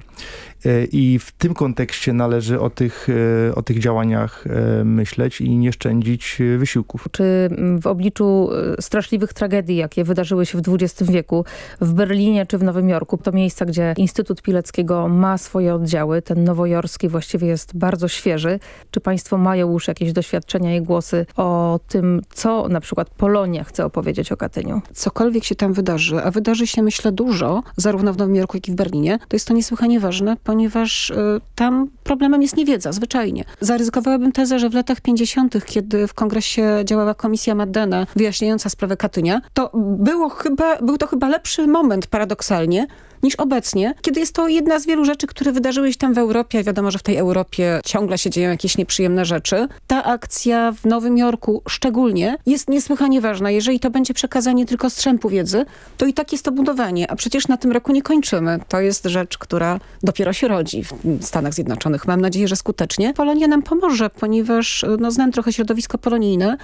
E, I w tym kontekście należy o tych, e, o tych działaniach e, myśleć i nie szczędzić wysiłków. Czy w obliczu straszliwych tragedii, jakie wydarzyły się w XX wieku w Berlinie czy w Nowym Jorku, to miejsca, gdzie Instytut Pileckiego ma swoje oddziały, ten nowojorski właściwie jest bardzo świeży. Czy państwo mają już jakieś doświadczenia i głosy o tym, co na przykład Polonia chce opowiedzieć o Katyniu? Cokolwiek się tam wydarzy, a wydarzy się myślę dużo, zarówno w Nowym Jorku, jak i w Berlinie, to jest to niesłychanie ważne, ponieważ y, tam problemem jest niewiedza, zwyczajnie. Zaryzykowałabym tezę, że w latach 50., kiedy w kongresie działała komisja Maddena wyjaśniająca sprawę Katynia, to było chyba, był to chyba lepszy moment paradoksalnie, niż obecnie, kiedy jest to jedna z wielu rzeczy, które wydarzyły się tam w Europie. Wiadomo, że w tej Europie ciągle się dzieją jakieś nieprzyjemne rzeczy. Ta akcja w Nowym Jorku szczególnie jest niesłychanie ważna. Jeżeli to będzie przekazanie tylko strzępu wiedzy, to i tak jest to budowanie, a przecież na tym roku nie kończymy. To jest rzecz, która dopiero się rodzi w Stanach Zjednoczonych. Mam nadzieję, że skutecznie. Polonia nam pomoże, ponieważ no, znam trochę środowisko polonijne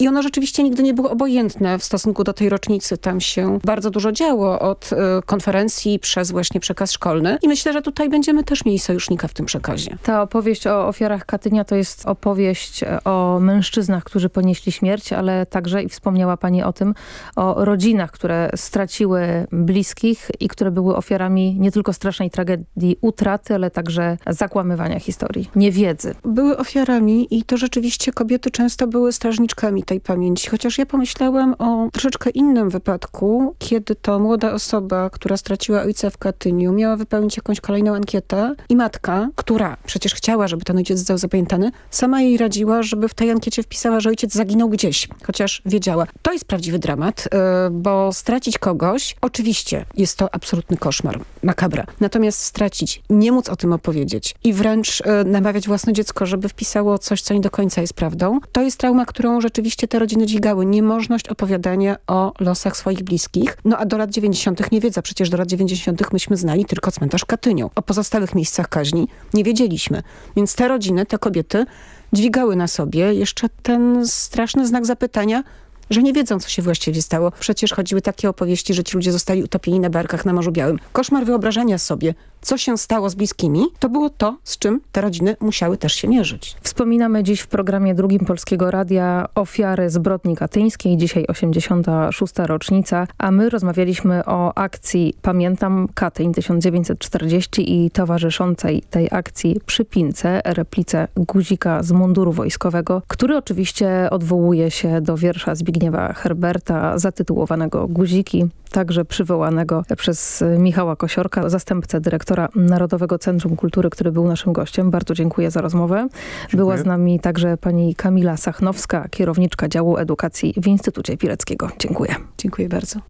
I ono rzeczywiście nigdy nie było obojętne w stosunku do tej rocznicy. Tam się bardzo dużo działo od y, konferencji przez właśnie przekaz szkolny. I myślę, że tutaj będziemy też mieli sojusznika w tym przekazie. Ta opowieść o ofiarach Katynia to jest opowieść o mężczyznach, którzy ponieśli śmierć, ale także, i wspomniała pani o tym, o rodzinach, które straciły bliskich i które były ofiarami nie tylko strasznej tragedii utraty, ale także zakłamywania historii, niewiedzy. Były ofiarami i to rzeczywiście kobiety często były strażniczkami tej pamięci. Chociaż ja pomyślałam o troszeczkę innym wypadku, kiedy to młoda osoba, która straciła ojca w Katyniu, miała wypełnić jakąś kolejną ankietę i matka, która przecież chciała, żeby ten ojciec został zapamiętany, sama jej radziła, żeby w tej ankiecie wpisała, że ojciec zaginął gdzieś, chociaż wiedziała. To jest prawdziwy dramat, e, bo stracić kogoś, oczywiście jest to absolutny koszmar, makabra. Natomiast stracić, nie móc o tym opowiedzieć i wręcz e, namawiać własne dziecko, żeby wpisało coś, co nie do końca jest prawdą, to jest trauma, którą rzeczywiście te rodziny dźwigały. Niemożność opowiadania o losach swoich bliskich. No a do lat 90. nie wiedza. Przecież do lat 90. myśmy znali tylko cmentarz Katynią. O pozostałych miejscach kaźni nie wiedzieliśmy. Więc te rodziny, te kobiety dźwigały na sobie jeszcze ten straszny znak zapytania, że nie wiedzą, co się właściwie stało. Przecież chodziły takie opowieści, że ci ludzie zostali utopieni na barkach na Morzu Białym. Koszmar wyobrażenia sobie, co się stało z bliskimi, to było to, z czym te rodziny musiały też się mierzyć. Wspominamy dziś w programie drugim Polskiego Radia ofiary zbrodni katyńskiej, dzisiaj 86. rocznica, a my rozmawialiśmy o akcji Pamiętam Katyń 1940 i towarzyszącej tej akcji przypince, replice guzika z munduru wojskowego, który oczywiście odwołuje się do wiersza Zbigniewa Herberta zatytułowanego Guziki, także przywołanego przez Michała Kosiorka, zastępcę dyrektora Narodowego Centrum Kultury, który był naszym gościem. Bardzo dziękuję za rozmowę. Dziękuję. Była z nami także pani Kamila Sachnowska, kierowniczka działu edukacji w Instytucie Pileckiego. Dziękuję. Dziękuję bardzo.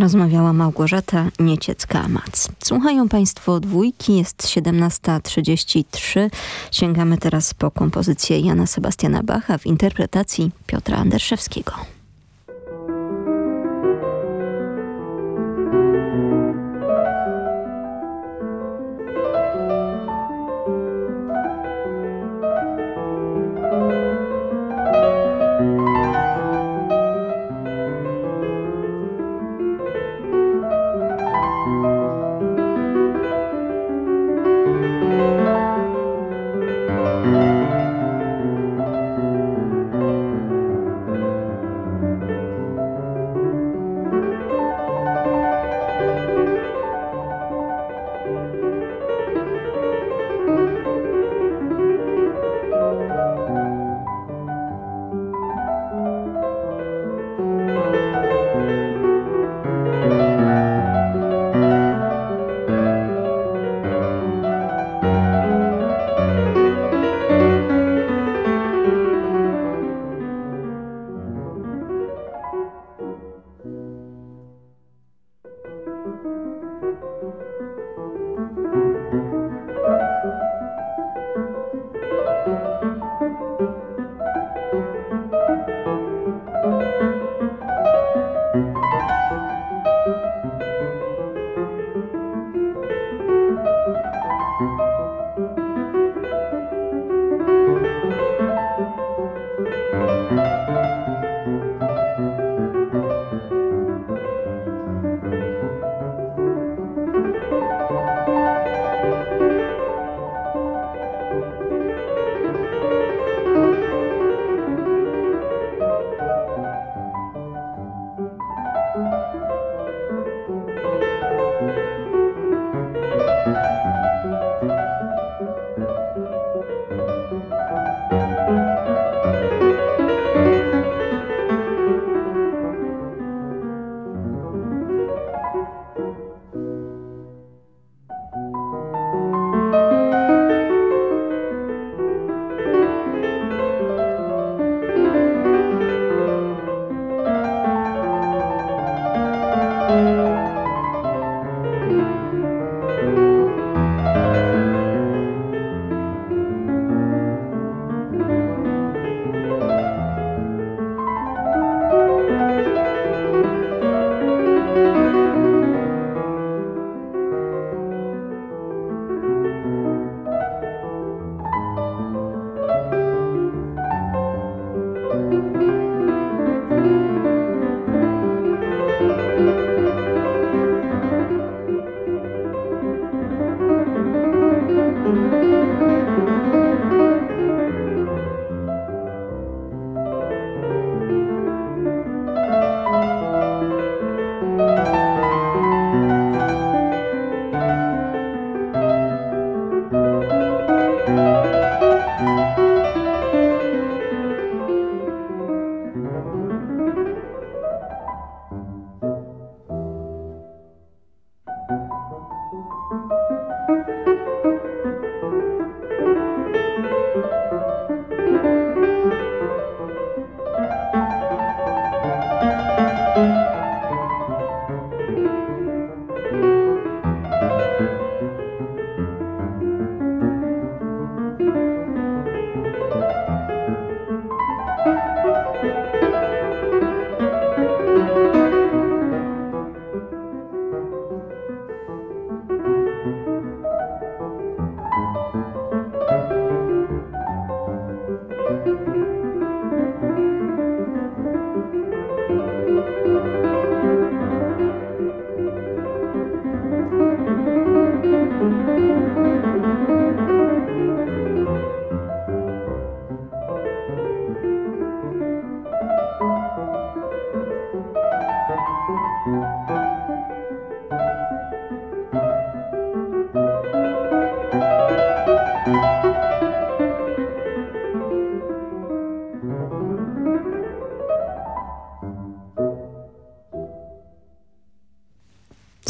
Rozmawiała Małgorzata Nieciecka-Mac. Słuchają Państwo dwójki, jest 17.33. Sięgamy teraz po kompozycję Jana Sebastiana Bacha w interpretacji Piotra Anderszewskiego.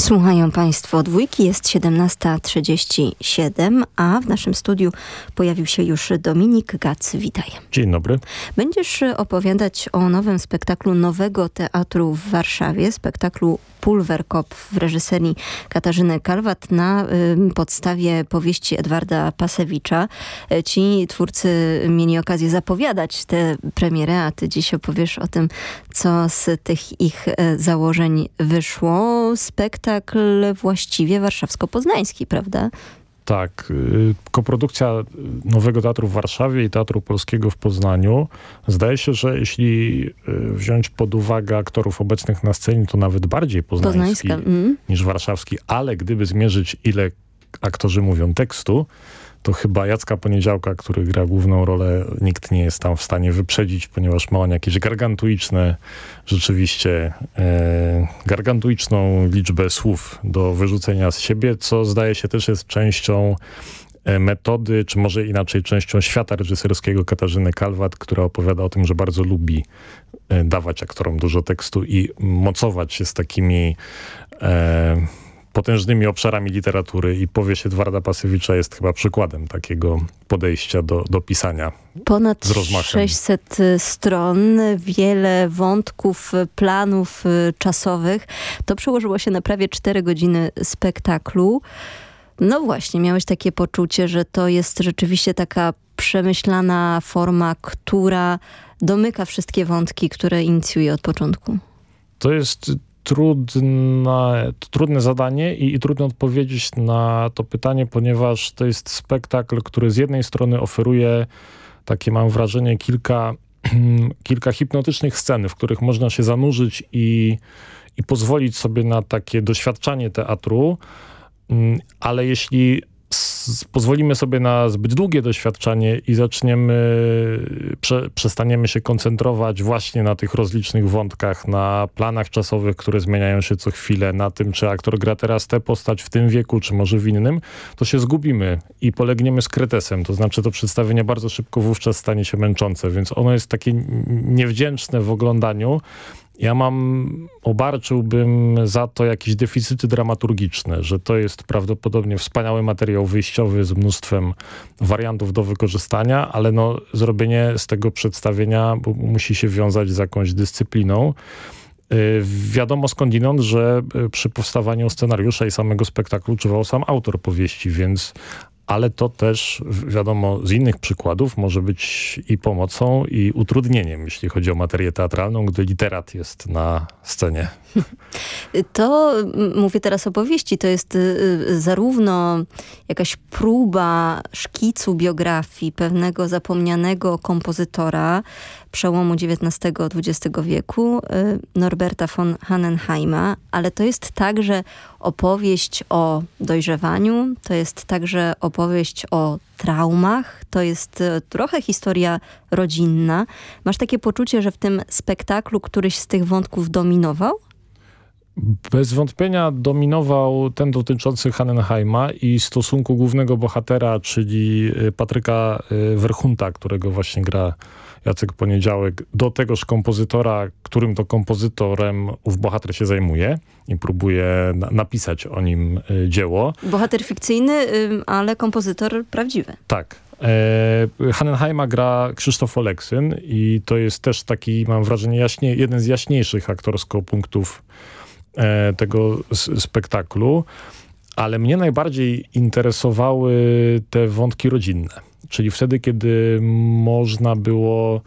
Słuchają Państwo dwójki, jest 17.37, a w naszym studiu pojawił się już Dominik Gac. Witaj. Dzień dobry. Będziesz opowiadać o nowym spektaklu Nowego Teatru w Warszawie, spektaklu Pulverkop w reżyserii Katarzyny Kalwat na y, podstawie powieści Edwarda Pasewicza. E, ci twórcy mieli okazję zapowiadać tę premierę, a ty dziś opowiesz o tym, co z tych ich e, założeń wyszło. Spektakl właściwie warszawsko-poznański, prawda? Tak. Y, koprodukcja Nowego Teatru w Warszawie i Teatru Polskiego w Poznaniu. Zdaje się, że jeśli y, wziąć pod uwagę aktorów obecnych na scenie, to nawet bardziej poznański mm. niż warszawski. Ale gdyby zmierzyć, ile aktorzy mówią tekstu, to chyba Jacka Poniedziałka, który gra główną rolę, nikt nie jest tam w stanie wyprzedzić, ponieważ ma on jakieś gargantuiczne, rzeczywiście e, gargantuiczną liczbę słów do wyrzucenia z siebie, co zdaje się też jest częścią e, metody, czy może inaczej częścią świata reżyserskiego Katarzyny Kalwat, która opowiada o tym, że bardzo lubi e, dawać aktorom dużo tekstu i mocować się z takimi e, potężnymi obszarami literatury i powieść Edwarda Pasewicza jest chyba przykładem takiego podejścia do, do pisania. Ponad 600 stron, wiele wątków, planów y, czasowych. To przełożyło się na prawie 4 godziny spektaklu. No właśnie, miałeś takie poczucie, że to jest rzeczywiście taka przemyślana forma, która domyka wszystkie wątki, które inicjuje od początku. To jest trudne, trudne zadanie i, i trudno odpowiedzieć na to pytanie, ponieważ to jest spektakl, który z jednej strony oferuje takie mam wrażenie kilka, kilka hipnotycznych scen, w których można się zanurzyć i, i pozwolić sobie na takie doświadczanie teatru, mm, ale jeśli pozwolimy sobie na zbyt długie doświadczenie i zaczniemy, prze, przestaniemy się koncentrować właśnie na tych rozlicznych wątkach, na planach czasowych, które zmieniają się co chwilę, na tym, czy aktor gra teraz tę postać w tym wieku, czy może w innym, to się zgubimy i polegniemy z kretesem. To znaczy to przedstawienie bardzo szybko wówczas stanie się męczące, więc ono jest takie niewdzięczne w oglądaniu, ja mam, obarczyłbym za to jakieś deficyty dramaturgiczne, że to jest prawdopodobnie wspaniały materiał wyjściowy z mnóstwem wariantów do wykorzystania, ale no, zrobienie z tego przedstawienia musi się wiązać z jakąś dyscypliną. Y, wiadomo skądinąd, że y, przy powstawaniu scenariusza i samego spektaklu czuwał sam autor powieści, więc ale to też wiadomo z innych przykładów może być i pomocą i utrudnieniem, jeśli chodzi o materię teatralną, gdy literat jest na scenie. To, mówię teraz o powieści, to jest y, y, zarówno jakaś próba szkicu biografii pewnego zapomnianego kompozytora przełomu XIX-XX wieku, y, Norberta von Hannenheima, ale to jest także opowieść o dojrzewaniu, to jest także opowieść o traumach, to jest trochę historia rodzinna. Masz takie poczucie, że w tym spektaklu któryś z tych wątków dominował? Bez wątpienia dominował ten dotyczący Hannenheima i stosunku głównego bohatera, czyli y, Patryka y, Werchunta, którego właśnie gra Jacek Poniedziałek, do tegoż kompozytora, którym to kompozytorem ów bohater się zajmuje i próbuje na napisać o nim y, dzieło. Bohater fikcyjny, ale kompozytor prawdziwy. Tak. E, Hannenheima gra Krzysztof Oleksyn i to jest też taki, mam wrażenie, jaśnie, jeden z jaśniejszych aktorsko punktów tego spektaklu, ale mnie najbardziej interesowały te wątki rodzinne. Czyli wtedy, kiedy można było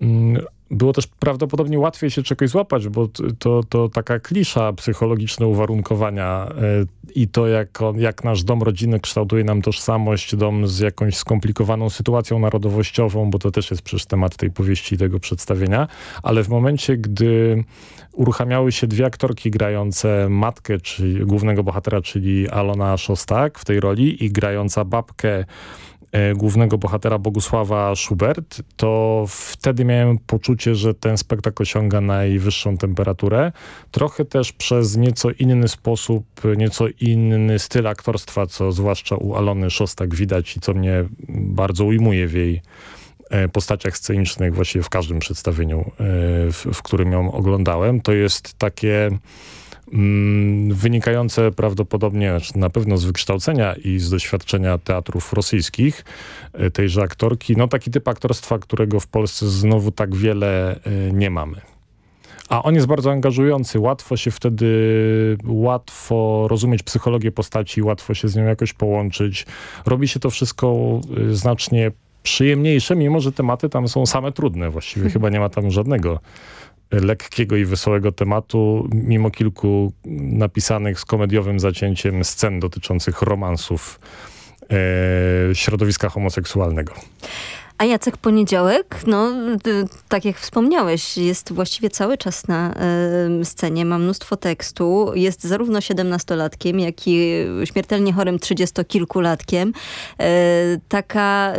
mm, było też prawdopodobnie łatwiej się czegoś złapać, bo to, to taka klisza psychologiczne uwarunkowania e, i to jak, on, jak nasz dom rodziny kształtuje nam tożsamość, dom z jakąś skomplikowaną sytuacją narodowościową, bo to też jest przecież temat tej powieści, tego przedstawienia, ale w momencie, gdy uruchamiały się dwie aktorki grające matkę, czyli głównego bohatera, czyli Alona Szostak w tej roli i grająca babkę głównego bohatera Bogusława Schubert, to wtedy miałem poczucie, że ten spektakl osiąga najwyższą temperaturę. Trochę też przez nieco inny sposób, nieco inny styl aktorstwa, co zwłaszcza u Alony Szostak widać i co mnie bardzo ujmuje w jej e, postaciach scenicznych, właściwie w każdym przedstawieniu, e, w, w którym ją oglądałem. To jest takie wynikające prawdopodobnie, na pewno z wykształcenia i z doświadczenia teatrów rosyjskich y, tejże aktorki. No taki typ aktorstwa, którego w Polsce znowu tak wiele y, nie mamy. A on jest bardzo angażujący, łatwo się wtedy, łatwo rozumieć psychologię postaci, łatwo się z nią jakoś połączyć. Robi się to wszystko znacznie przyjemniejsze, mimo że tematy tam są same trudne. Właściwie chyba nie ma tam żadnego lekkiego i wesołego tematu, mimo kilku napisanych z komediowym zacięciem scen dotyczących romansów e, środowiska homoseksualnego. A Jacek Poniedziałek, no tak jak wspomniałeś, jest właściwie cały czas na y, scenie, ma mnóstwo tekstu, jest zarówno siedemnastolatkiem, jak i śmiertelnie chorym trzydziestokilkulatkiem. Y, taka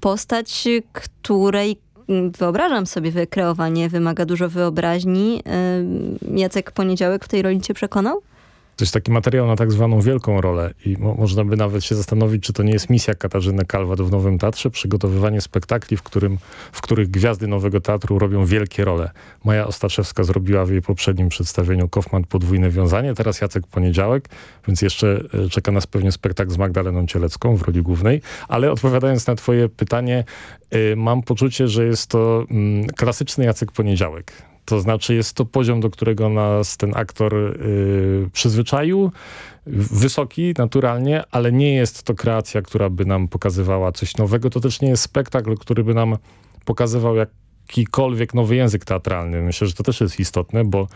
postać, której wyobrażam sobie wykreowanie wymaga dużo wyobraźni. Jacek Poniedziałek w tej roli cię przekonał? To jest taki materiał na tak zwaną wielką rolę i mo można by nawet się zastanowić, czy to nie jest misja Katarzyny Kalwat w Nowym Teatrze, przygotowywanie spektakli, w, którym, w których gwiazdy Nowego Teatru robią wielkie role. Maja Ostaszewska zrobiła w jej poprzednim przedstawieniu Kaufman podwójne wiązanie, teraz Jacek Poniedziałek, więc jeszcze e, czeka nas pewnie spektakl z Magdaleną Cielecką w roli głównej, ale odpowiadając na twoje pytanie, y, mam poczucie, że jest to mm, klasyczny Jacek Poniedziałek to znaczy jest to poziom, do którego nas ten aktor y, przyzwyczaił. Wysoki, naturalnie, ale nie jest to kreacja, która by nam pokazywała coś nowego. To też nie jest spektakl, który by nam pokazywał jakikolwiek nowy język teatralny. Myślę, że to też jest istotne, bo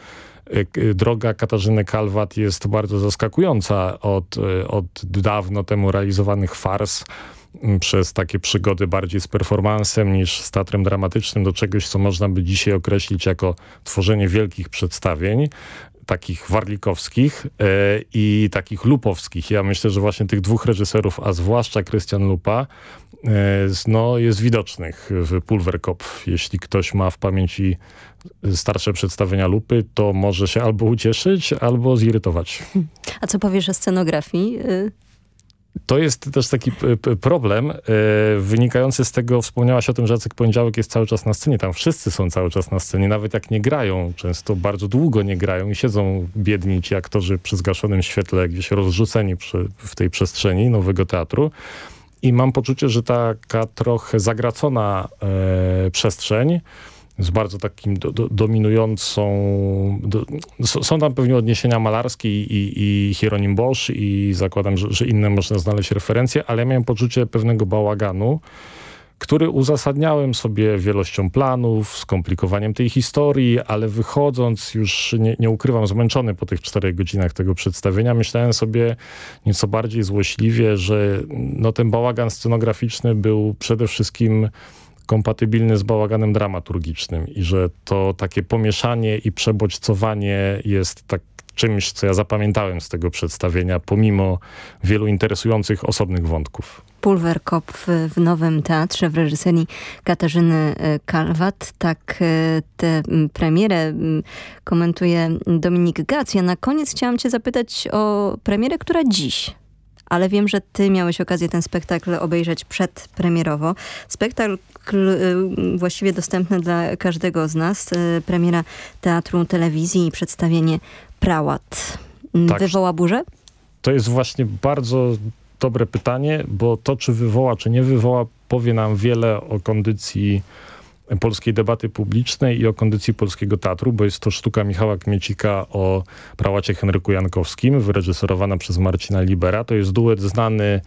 y, y, droga Katarzyny Kalwat jest bardzo zaskakująca od, od dawno temu realizowanych fars, przez takie przygody bardziej z performansem niż z teatrem dramatycznym do czegoś, co można by dzisiaj określić jako tworzenie wielkich przedstawień takich warlikowskich e, i takich lupowskich. Ja myślę, że właśnie tych dwóch reżyserów, a zwłaszcza Krystian Lupa, e, no, jest widocznych w Pulverkopf. Jeśli ktoś ma w pamięci starsze przedstawienia Lupy, to może się albo ucieszyć, albo zirytować. A co powiesz o scenografii? Y, to jest też taki problem e, wynikający z tego, wspomniałaś o tym, że Jacek Poniedziałek jest cały czas na scenie. Tam wszyscy są cały czas na scenie, nawet jak nie grają. Często bardzo długo nie grają i siedzą biedni ci aktorzy przy zgaszonym świetle, gdzieś rozrzuceni przy, w tej przestrzeni nowego teatru. I mam poczucie, że taka trochę zagracona e, przestrzeń z bardzo takim do, do, dominującą... Do, są tam pewnie odniesienia malarskie i, i Hieronim Bosch i zakładam, że, że, inne można znaleźć referencje, ale ja miałem poczucie pewnego bałaganu, który uzasadniałem sobie wielością planów, skomplikowaniem tej historii, ale wychodząc już, nie, nie ukrywam, zmęczony po tych czterech godzinach tego przedstawienia, myślałem sobie nieco bardziej złośliwie, że no, ten bałagan scenograficzny był przede wszystkim kompatybilny z bałaganem dramaturgicznym i że to takie pomieszanie i przebodźcowanie jest tak czymś, co ja zapamiętałem z tego przedstawienia, pomimo wielu interesujących osobnych wątków. Pulverkop w, Nowym Teatrze w reżyserii Katarzyny e, Kalwat. Tak e, tę premierę komentuje Dominik Gac. Ja na koniec chciałam cię zapytać o premierę, która dziś ale wiem, że ty miałeś okazję ten spektakl obejrzeć przedpremierowo. Spektakl y, właściwie dostępny dla każdego z nas. Y, premiera teatru, telewizji i przedstawienie Prałat. Mm, tak. Wywoła burzę? To jest właśnie bardzo dobre pytanie, bo to, czy wywoła, czy nie wywoła, powie nam wiele o kondycji polskiej debaty publicznej i o kondycji polskiego teatru, bo jest to sztuka Michała Kmiecika o prałacie Henryku Jankowskim, wyreżyserowana przez Marcina Libera. To jest duet znany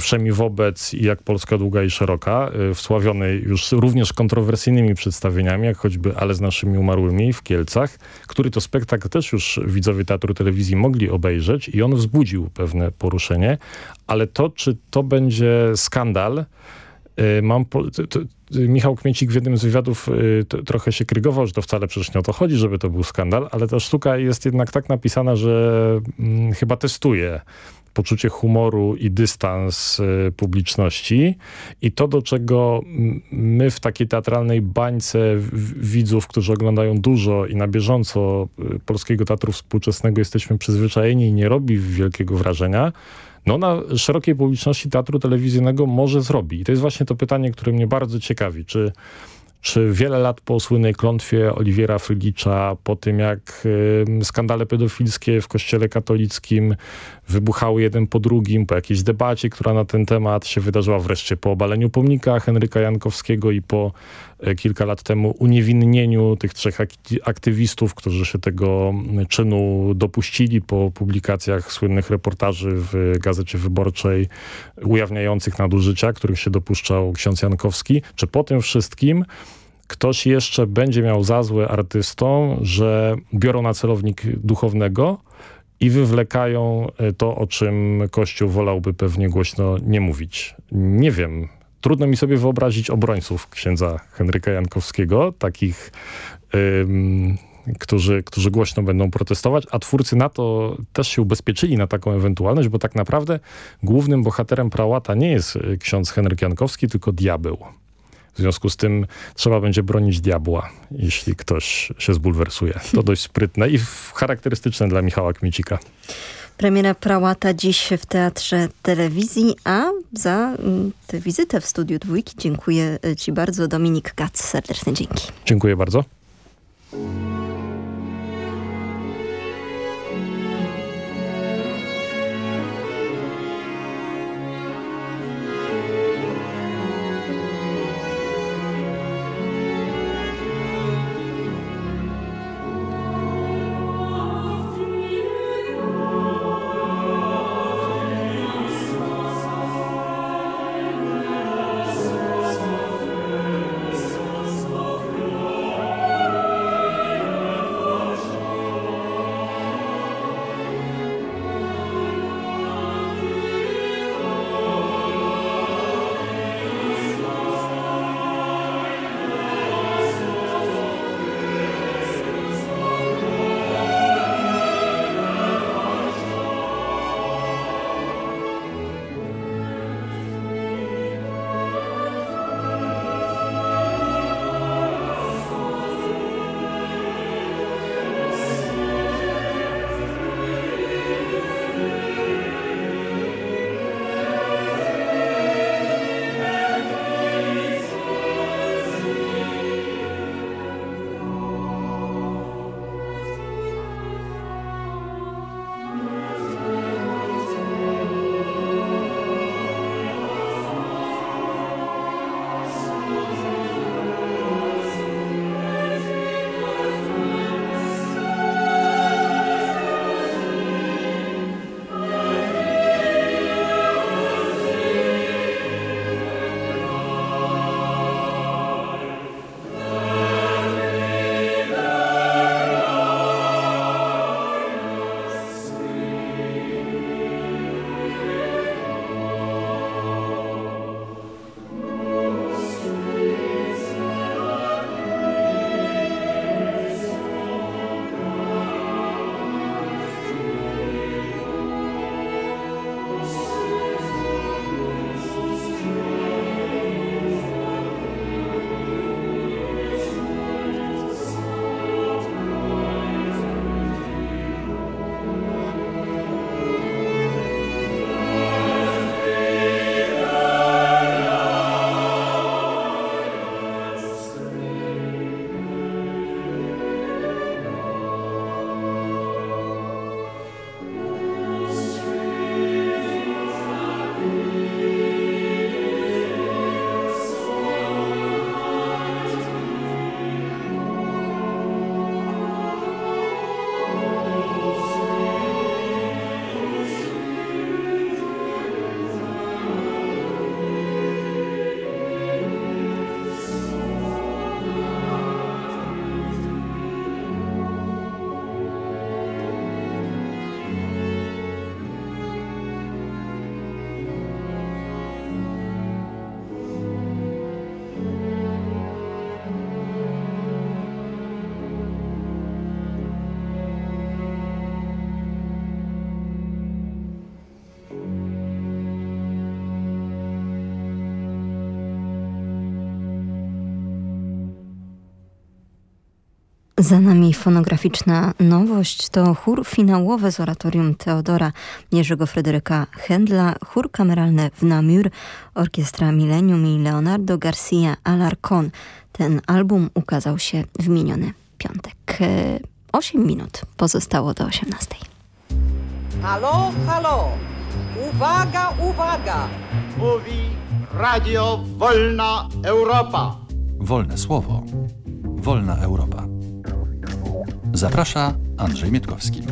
wszemi wobec i jak Polska długa i szeroka, y, wsławiony już również kontrowersyjnymi przedstawieniami, jak choćby Ale z naszymi umarłymi w Kielcach, który to spektakl też już widzowie Teatru Telewizji mogli obejrzeć i on wzbudził pewne poruszenie, ale to, czy to będzie skandal, y, Mam to, Michał Kmiecik w jednym z wywiadów y, trochę się krygował, że to wcale przecież nie o to chodzi, żeby to był skandal, ale ta sztuka jest jednak tak napisana, że mm, chyba testuje poczucie humoru i dystans y, publiczności. I to, do czego my w takiej teatralnej bańce widzów, którzy oglądają dużo i na bieżąco y, polskiego teatru współczesnego jesteśmy przyzwyczajeni i nie robi wielkiego wrażenia, no na szerokiej publiczności teatru telewizyjnego może zrobi. I to jest właśnie to pytanie, które mnie bardzo ciekawi. Czy czy wiele lat po słynnej klątwie Oliwiera Frygicza, po tym jak skandale pedofilskie w kościele katolickim wybuchały jeden po drugim, po jakiejś debacie, która na ten temat się wydarzyła wreszcie po obaleniu pomnika Henryka Jankowskiego i po kilka lat temu uniewinnieniu tych trzech aktywistów, którzy się tego czynu dopuścili po publikacjach słynnych reportaży w Gazecie Wyborczej ujawniających nadużycia, których się dopuszczał ksiądz Jankowski. Czy po tym wszystkim ktoś jeszcze będzie miał za złe artystom, że biorą na celownik duchownego i wywlekają e, to, o czym Kościół wolałby pewnie głośno nie mówić. Nie wiem. Trudno mi sobie wyobrazić obrońców księdza Henryka Jankowskiego, takich, ym, którzy, którzy głośno będą protestować, a twórcy na to też się ubezpieczyli na taką ewentualność, bo tak naprawdę głównym bohaterem prałata nie jest e, ksiądz Henryk Jankowski, tylko diabeł. W związku z tym trzeba będzie bronić diabła, jeśli ktoś się zbulwersuje. To dość sprytne i charakterystyczne dla Michała Kmicika. Premiera Prałata dziś w Teatrze Telewizji, a za mm, tę wizytę w studiu Dwójki dziękuję Ci bardzo. Dominik Kac, serdeczne dzięki. Dziękuję bardzo. Za nami fonograficzna nowość to chór finałowy z oratorium Teodora Jerzego Fryderyka Händla, chór kameralny w Namur, orkiestra Millennium i Leonardo Garcia Alarcon. Ten album ukazał się w miniony piątek. 8 minut pozostało do 18. Halo, halo! Uwaga, uwaga! Mówi Radio Wolna Europa. Wolne słowo. Wolna Europa. Zaprasza Andrzej Mietkowski.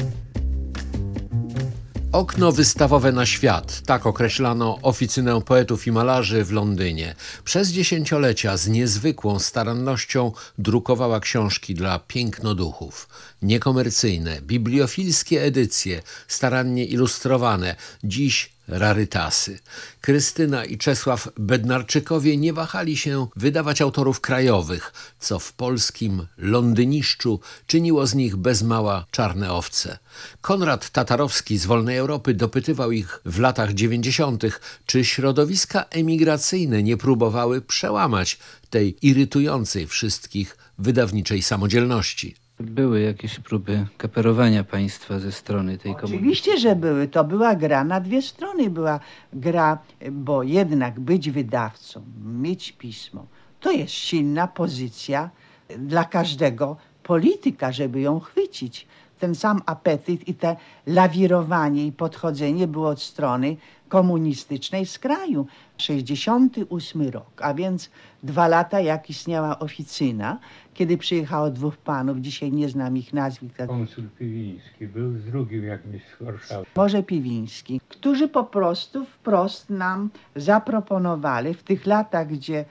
Okno wystawowe na świat, tak określano oficynę poetów i malarzy w Londynie. Przez dziesięciolecia z niezwykłą starannością drukowała książki dla pięknoduchów. Niekomercyjne, bibliofilskie edycje, starannie ilustrowane, dziś rarytasy. Krystyna i Czesław Bednarczykowie nie wahali się wydawać autorów krajowych, co w polskim londyniszczu czyniło z nich bez mała czarne owce. Konrad Tatarowski z Wolnej Europy dopytywał ich w latach dziewięćdziesiątych, czy środowiska emigracyjne nie próbowały przełamać tej irytującej wszystkich wydawniczej samodzielności. Były jakieś próby kaperowania państwa ze strony tej komunikacji? Oczywiście, że były. To była gra na dwie strony. Była gra, bo jednak być wydawcą, mieć pismo, to jest silna pozycja dla każdego polityka, żeby ją chwycić. Ten sam apetyt i te lawirowanie i podchodzenie było od strony komunistycznej z kraju. 68 rok, a więc dwa lata jak istniała oficyna, kiedy przyjechało dwóch panów, dzisiaj nie znam ich nazwisk. Konsul Piwiński był z drugim jakimś z Warszawy. Może Piwiński, którzy po prostu wprost nam zaproponowali w tych latach, gdzie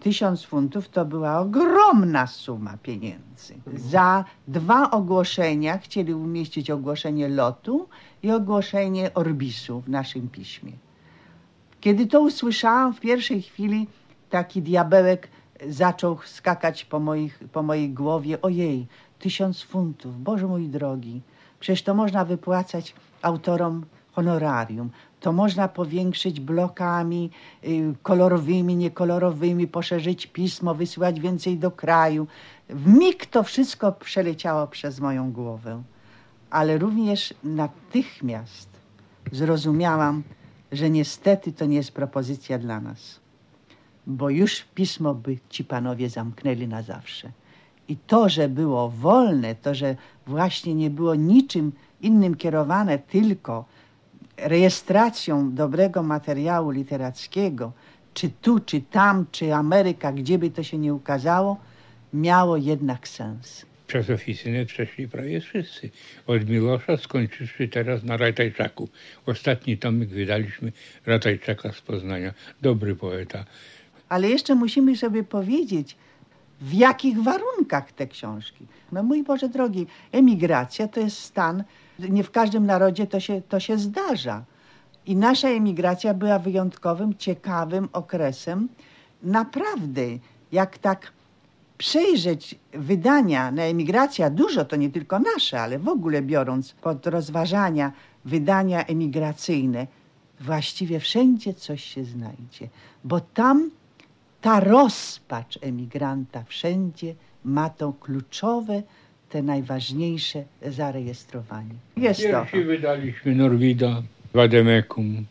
tysiąc funtów to była ogromna suma pieniędzy. Za dwa ogłoszenia chcieli umieścić ogłoszenie lotu i ogłoszenie orbisu w naszym piśmie. Kiedy to usłyszałam, w pierwszej chwili taki diabełek zaczął skakać po, moich, po mojej głowie. Ojej, tysiąc funtów, Boże mój drogi. Przecież to można wypłacać autorom honorarium. To można powiększyć blokami y, kolorowymi, niekolorowymi, poszerzyć pismo, wysyłać więcej do kraju. W mig to wszystko przeleciało przez moją głowę. Ale również natychmiast zrozumiałam, że niestety to nie jest propozycja dla nas, bo już pismo by ci panowie zamknęli na zawsze. I to, że było wolne, to, że właśnie nie było niczym innym kierowane, tylko rejestracją dobrego materiału literackiego, czy tu, czy tam, czy Ameryka, gdzie by to się nie ukazało, miało jednak sens. Przez oficynę przeszli prawie wszyscy. Od Milosza skończywszy teraz na Ratajczaku. Ostatni tomik wydaliśmy Ratajczaka z Poznania. Dobry poeta. Ale jeszcze musimy sobie powiedzieć, w jakich warunkach te książki. No mój Boże drogi, emigracja to jest stan, nie w każdym narodzie to się, to się zdarza. I nasza emigracja była wyjątkowym, ciekawym okresem. Naprawdę, jak tak przejrzeć wydania na emigracja, dużo to nie tylko nasze, ale w ogóle biorąc pod rozważania wydania emigracyjne, właściwie wszędzie coś się znajdzie, bo tam ta rozpacz emigranta wszędzie ma to kluczowe, te najważniejsze zarejestrowanie. Jest to. wydaliśmy Norwida, Wademekum,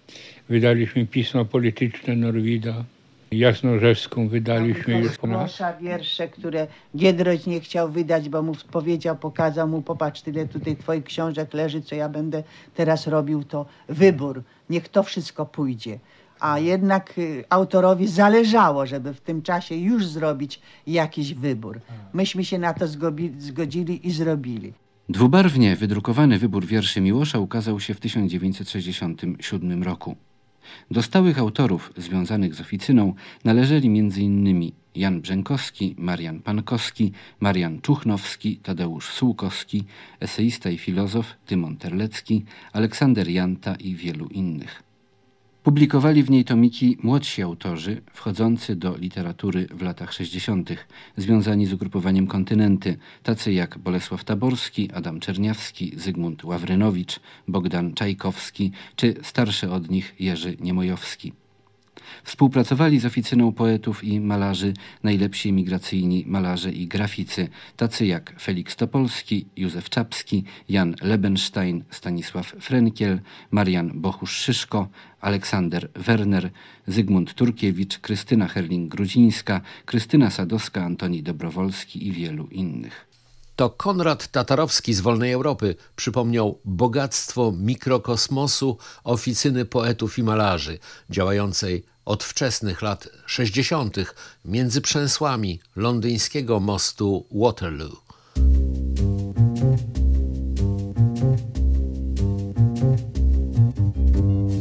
wydaliśmy pismo polityczne Norwida. Jasnorzewską wydaliśmy już. Mosza wiersze, które Giedroć nie chciał wydać, bo mu powiedział, pokazał mu, popatrz, tyle tutaj twoich książek leży, co ja będę teraz robił, to wybór. Niech to wszystko pójdzie. A jednak y, autorowi zależało, żeby w tym czasie już zrobić jakiś wybór. Myśmy się na to zgodzili i zrobili. Dwubarwnie wydrukowany wybór wierszy Miłosza ukazał się w 1967 roku. Do stałych autorów związanych z oficyną należeli m.in. Jan Brzękowski, Marian Pankowski, Marian Czuchnowski, Tadeusz Sułkowski, eseista i filozof Tymon Terlecki, Aleksander Janta i wielu innych. Publikowali w niej tomiki młodsi autorzy, wchodzący do literatury w latach 60., związani z ugrupowaniem Kontynenty, tacy jak Bolesław Taborski, Adam Czerniawski, Zygmunt Ławrynowicz, Bogdan Czajkowski czy starszy od nich Jerzy Niemojowski. Współpracowali z oficyną poetów i malarzy najlepsi emigracyjni malarze i graficy, tacy jak Felix Topolski, Józef Czapski, Jan Lebenstein, Stanisław Frenkiel, Marian Bochusz-Szyszko, Aleksander Werner, Zygmunt Turkiewicz, Krystyna Herling-Grudzińska, Krystyna Sadowska, Antoni Dobrowolski i wielu innych. To Konrad Tatarowski z Wolnej Europy przypomniał bogactwo mikrokosmosu oficyny poetów i malarzy, działającej od wczesnych lat 60. między przęsłami londyńskiego mostu Waterloo.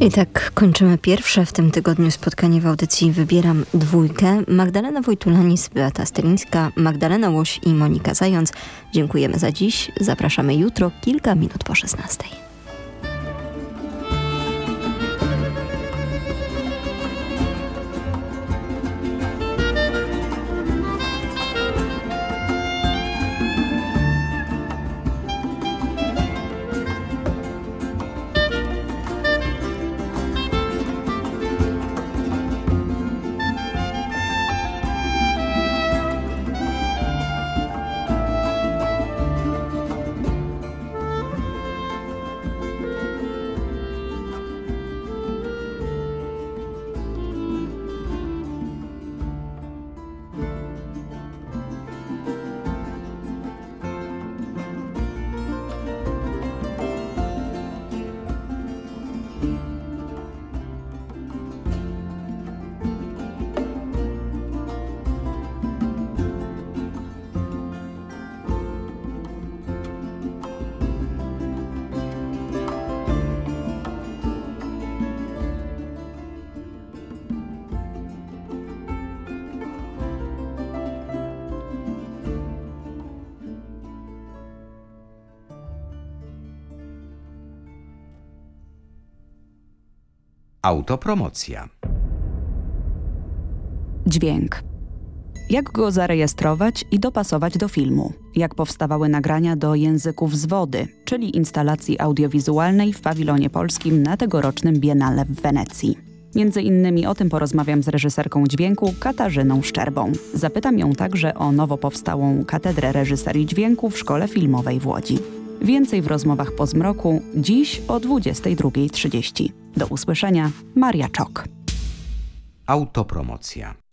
I tak kończymy pierwsze w tym tygodniu spotkanie w audycji Wybieram dwójkę. Magdalena Wojtulanis, Beata Stylińska, Magdalena Łoś i Monika Zając. Dziękujemy za dziś. Zapraszamy jutro, kilka minut po 16. Autopromocja. Dźwięk. Jak go zarejestrować i dopasować do filmu? Jak powstawały nagrania do języków z wody, czyli instalacji audiowizualnej w pawilonie polskim na tegorocznym Biennale w Wenecji? Między innymi o tym porozmawiam z reżyserką dźwięku Katarzyną Szczerbą. Zapytam ją także o nowo powstałą Katedrę Reżyserii Dźwięku w Szkole Filmowej w Łodzi. Więcej w rozmowach po zmroku dziś o 22.30. Do usłyszenia, Maria Czok. Autopromocja.